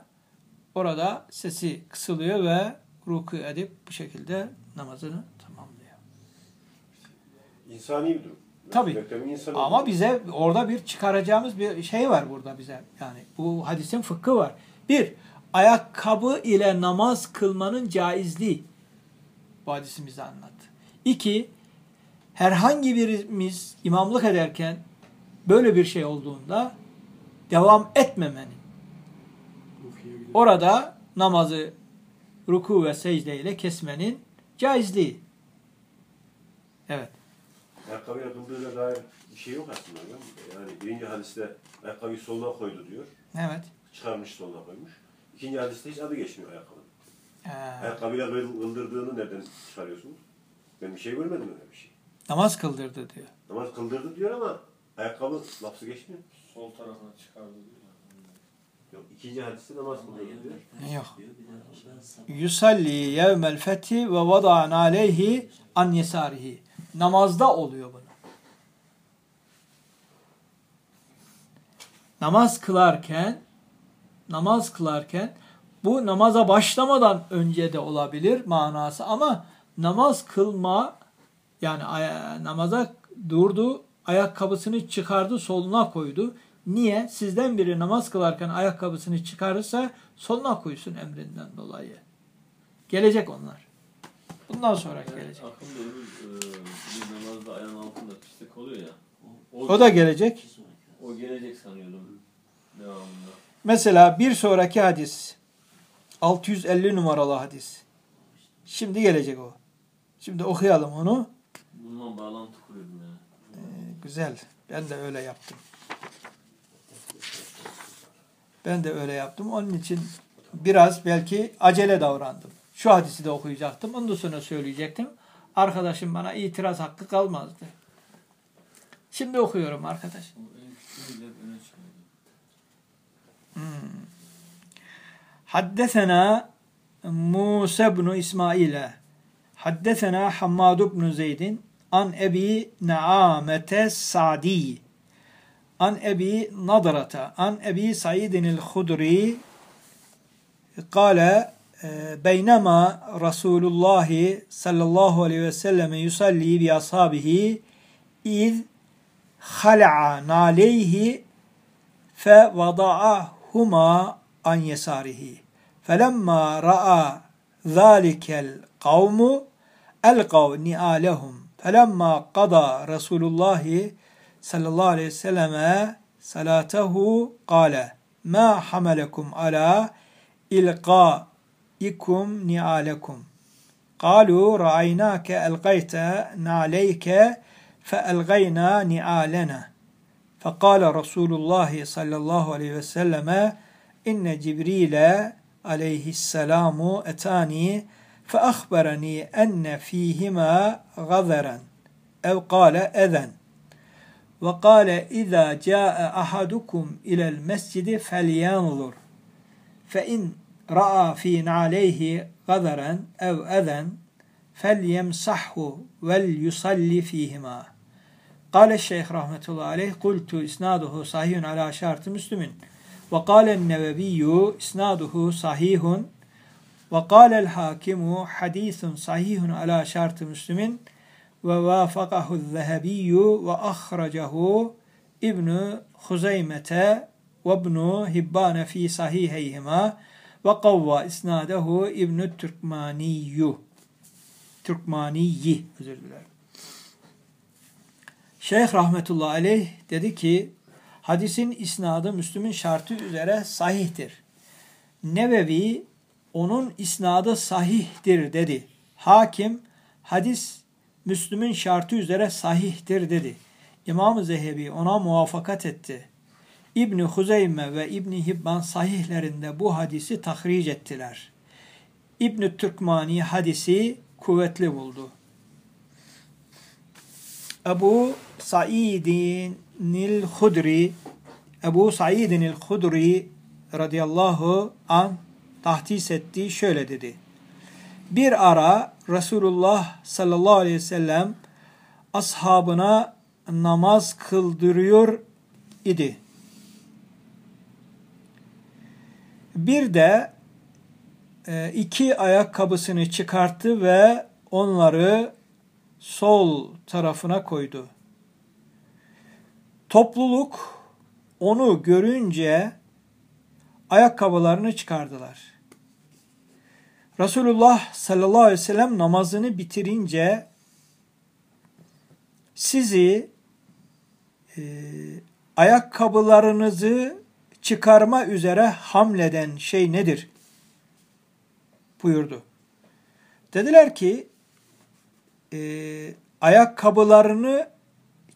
Orada sesi kısılıyor ve ruku edip bu şekilde namazını tamamlıyor.
İnsani bir durum.
Tabii. Ama bize orada bir çıkaracağımız bir şey var burada bize. Yani bu hadisin fıkhı var. Bir, ayakkabı ile namaz kılmanın caizliği. Bu hadisin bize anlattı. İki, herhangi birimiz imamlık ederken böyle bir şey olduğunda devam etmemenin. Orada namazı ruku ve secde ile kesmenin caizliği. Evet.
Ayakkabıya kıldığına dair bir şey yok aslında. Yani birinci hadiste ayakkabıyı soluna koydu diyor.
Evet.
Çıkarmış soluna koymuş. İkinci hadiste hiç adı geçmiyor ayakkabının.
Ee,
Ayakkabıyla kıl- kıldırdığını nereden çıkarıyorsunuz? Ben bir şey görmedim öyle bir şey.
namaz kıldırdı diyor.
Namaz kıldırdı diyor ama ayakkabı lafzı geçmiyor.
Sol tarafına çıkardı diyor.
Yok ikinci hadiste namaz
Ama
kıldırdı diyor.
Yok. Yusalli yevmel fethi ve vada'an aleyhi an yesarihi. Namazda oluyor bunu. Namaz kılarken namaz kılarken bu namaza başlamadan önce de olabilir manası ama namaz kılma yani aya- namaza durdu, ayakkabısını çıkardı, soluna koydu. Niye? Sizden biri namaz kılarken ayakkabısını çıkarırsa soluna koysun emrinden dolayı. Gelecek onlar. Bundan sonra
Yani
gelecek.
Aklımda öbür e, bir namazda ayağın altında pislik oluyor ya.
O da gelecek.
O gelecek sanıyordum devamında.
Mesela bir sonraki hadis 650 numaralı hadis. Şimdi gelecek o. Şimdi okuyalım onu.
Bununla bağlantı
Güzel. Ben de öyle yaptım. Ben de öyle yaptım. Onun için biraz belki acele davrandım. Şu hadisi de okuyacaktım. Ondan sonra söyleyecektim. Arkadaşım bana itiraz hakkı kalmazdı. Şimdi okuyorum arkadaş.
Hmm. Haddesena Musa bin İsmail'e Haddesena
Hammad bin Zeyd'in إسماعيل حدثنا حماد بن زيد عن أبي نعامة السعدي عن أبي نضرة عن أبي سعيد الخدري قال بينما رسول الله صلى الله عليه وسلم يصلي بأصحابه إذ خلع ناليه فوضعهما عن يساره فلما رأى ذلك القوم ألقوا نعالهم Felemma qada Resulullah sallallahu aleyhi ve selleme salatehu kale ma hamalekum ala ilqaikum ni'alekum. Kalu ra'aynake elgayte na'leyke fe'elgayna ni'alena. Fekale Resulullah sallallahu aleyhi ve selleme inne Cibril'e aleyhisselamu etani فأخبرني أن فيهما غذرا أو قال أذى وقال إذا جاء أحدكم إلى المسجد فلينظر فإن رأى في نعليه غذرا أو أذى فليمسحه وليصلي فيهما قال الشيخ رحمة الله عليه قلت إسناده صحيح على شرط مسلم وقال النووي إسناده صحيح ve kâlel hakimu hadîsun sahihun ala şartı müslümin ve vâfakahu zehebiyyü ve ahracahu İbnü Huzeymete ve İbnü Hibbane fi sahiheyhima ve kavva özür dilerim. Şeyh rahmetullahi aleyh dedi ki hadisin isnadı Müslüm'ün şartı üzere sahihtir. Nebevi onun isnadı sahihtir dedi. Hakim hadis Müslüm'ün şartı üzere sahihtir dedi. İmam-ı Zehebi ona muvaffakat etti. İbni Huzeyme ve İbni Hibban sahihlerinde bu hadisi tahric ettiler. İbni Türkmani hadisi kuvvetli buldu. Ebu Sa'idin Hudri Ebu Sa'idin Hudri radıyallahu an tahdis etti şöyle dedi. Bir ara Resulullah sallallahu aleyhi ve sellem ashabına namaz kıldırıyor idi. Bir de e, iki ayakkabısını çıkarttı ve onları sol tarafına koydu. Topluluk onu görünce ayakkabılarını çıkardılar. Resulullah sallallahu aleyhi ve sellem namazını bitirince sizi e, ayakkabılarınızı çıkarma üzere hamleden şey nedir? buyurdu. Dediler ki e, ayakkabılarını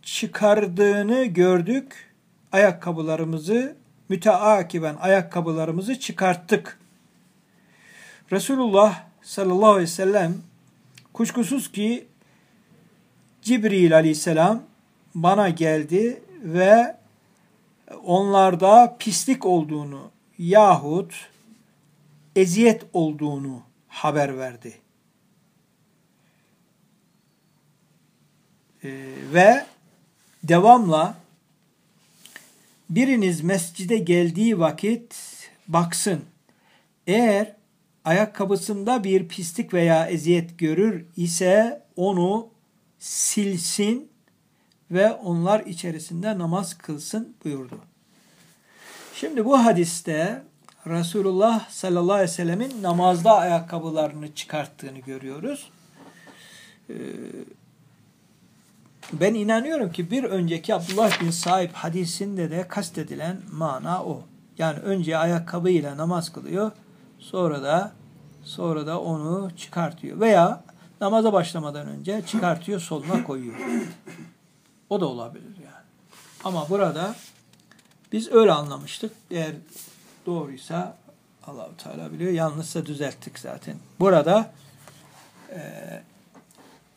çıkardığını gördük. Ayakkabılarımızı müteakiben ayakkabılarımızı çıkarttık. Resulullah sallallahu aleyhi ve sellem kuşkusuz ki Cibril aleyhisselam bana geldi ve onlarda pislik olduğunu yahut eziyet olduğunu haber verdi. Ee, ve devamla biriniz mescide geldiği vakit baksın. Eğer ayakkabısında bir pislik veya eziyet görür ise onu silsin ve onlar içerisinde namaz kılsın buyurdu. Şimdi bu hadiste Resulullah sallallahu aleyhi ve sellemin namazda ayakkabılarını çıkarttığını görüyoruz. Ee, ben inanıyorum ki bir önceki Abdullah bin Saib hadisinde de kastedilen mana o. Yani önce ayakkabıyla namaz kılıyor, sonra da sonra da onu çıkartıyor veya namaza başlamadan önce çıkartıyor, soluna koyuyor. O da olabilir yani. Ama burada biz öyle anlamıştık. Eğer doğruysa Allahu Teala biliyor. Yanlışsa düzelttik zaten. Burada e,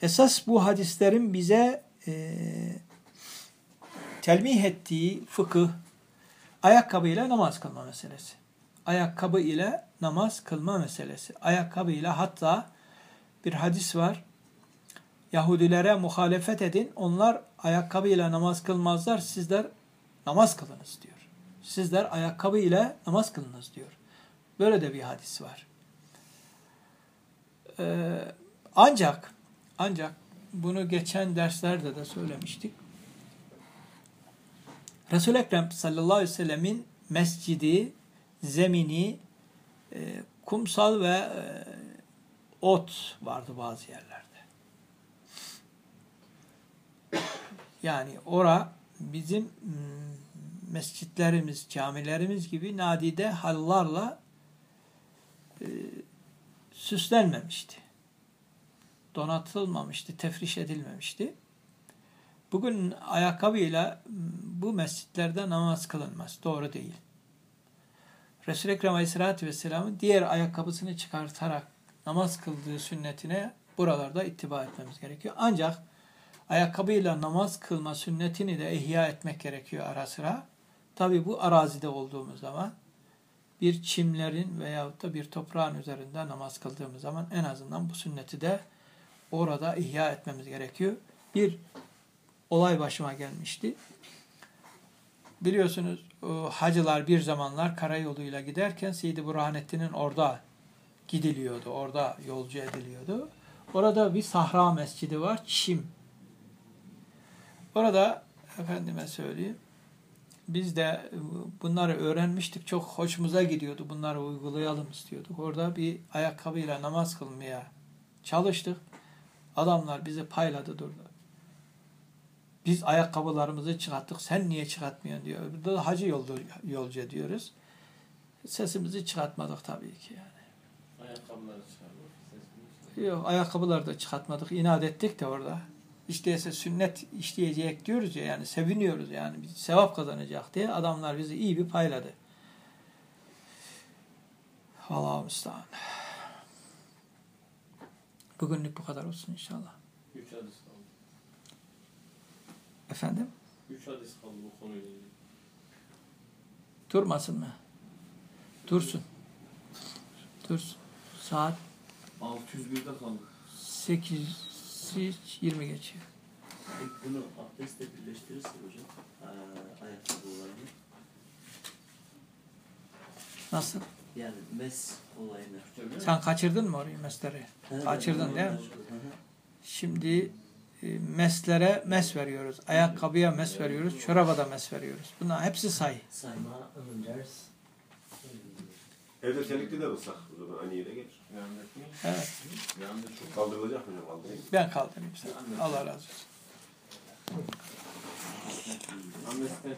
esas bu hadislerin bize e, telmih ettiği fıkıh ayakkabı ile namaz kılma meselesi. Ayakkabı ile namaz kılma meselesi. Ayakkabı ile hatta bir hadis var. Yahudilere muhalefet edin. Onlar ayakkabı ile namaz kılmazlar. Sizler namaz kılınız diyor. Sizler ayakkabı ile namaz kılınız diyor. Böyle de bir hadis var. Ee, ancak ancak bunu geçen derslerde de söylemiştik. Resul-i Ekrem sallallahu aleyhi ve sellemin mescidi, zemini, e, kumsal ve e, ot vardı bazı yerlerde. Yani ora bizim mm, mescitlerimiz, camilerimiz gibi nadide hallarla e, süslenmemişti. Donatılmamıştı, tefriş edilmemişti. Bugün ayakkabıyla mm, bu mescitlerde namaz kılınmaz. Doğru değil. Resul-i Ekrem Aleyhisselatü Vesselam'ın diğer ayakkabısını çıkartarak namaz kıldığı sünnetine buralarda ittiba etmemiz gerekiyor. Ancak ayakkabıyla namaz kılma sünnetini de ihya etmek gerekiyor ara sıra. Tabi bu arazide olduğumuz zaman bir çimlerin veyahut da bir toprağın üzerinde namaz kıldığımız zaman en azından bu sünneti de orada ihya etmemiz gerekiyor. Bir olay başıma gelmişti. Biliyorsunuz hacılar bir zamanlar karayoluyla giderken Seydi Burhanettin'in orada gidiliyordu. Orada yolcu ediliyordu. Orada bir sahra mescidi var. Çim. Orada efendime söyleyeyim biz de bunları öğrenmiştik. Çok hoşumuza gidiyordu. Bunları uygulayalım istiyorduk. Orada bir ayakkabıyla namaz kılmaya çalıştık. Adamlar bizi payladı durdu. Biz ayakkabılarımızı çıkarttık. Sen niye çıkartmıyorsun diyor. Burada da hacı yolcu, yolcu ediyoruz. Sesimizi çıkartmadık tabii ki yani.
Ayakkabıları
Yok ayakkabıları da çıkartmadık. İnat ettik de orada. İşteyse sünnet işleyecek diyoruz ya yani seviniyoruz yani biz sevap kazanacak diye adamlar bizi iyi bir payladı. Allah'a müstahane. Bugünlük bu kadar olsun inşallah.
Üç hadis.
Efendim?
Üç hadis kaldı bu konuyla ilgili.
Durmasın mı? Dursun. Dursun. Saat
601'de kaldı.
8 20 geçiyor.
Bunu abdestle birleştirirse hocam eee ayakkabı olayını
Nasıl?
Yani mes olayını.
Sen kaçırdın mı orayı mesleri? Kaçırdın değil mi? Şimdi meslere mes veriyoruz. Ayakkabıya mes veriyoruz. Çoraba da mes veriyoruz. Bunlar hepsi say.
Sayma ders.
Evde terlikli de ıslak o zaman aynı yere gelir.
Evet.
Kaldırılacak mı? Kaldırayım.
Ben kaldırayım sana. Allah razı olsun.
Anlaştık.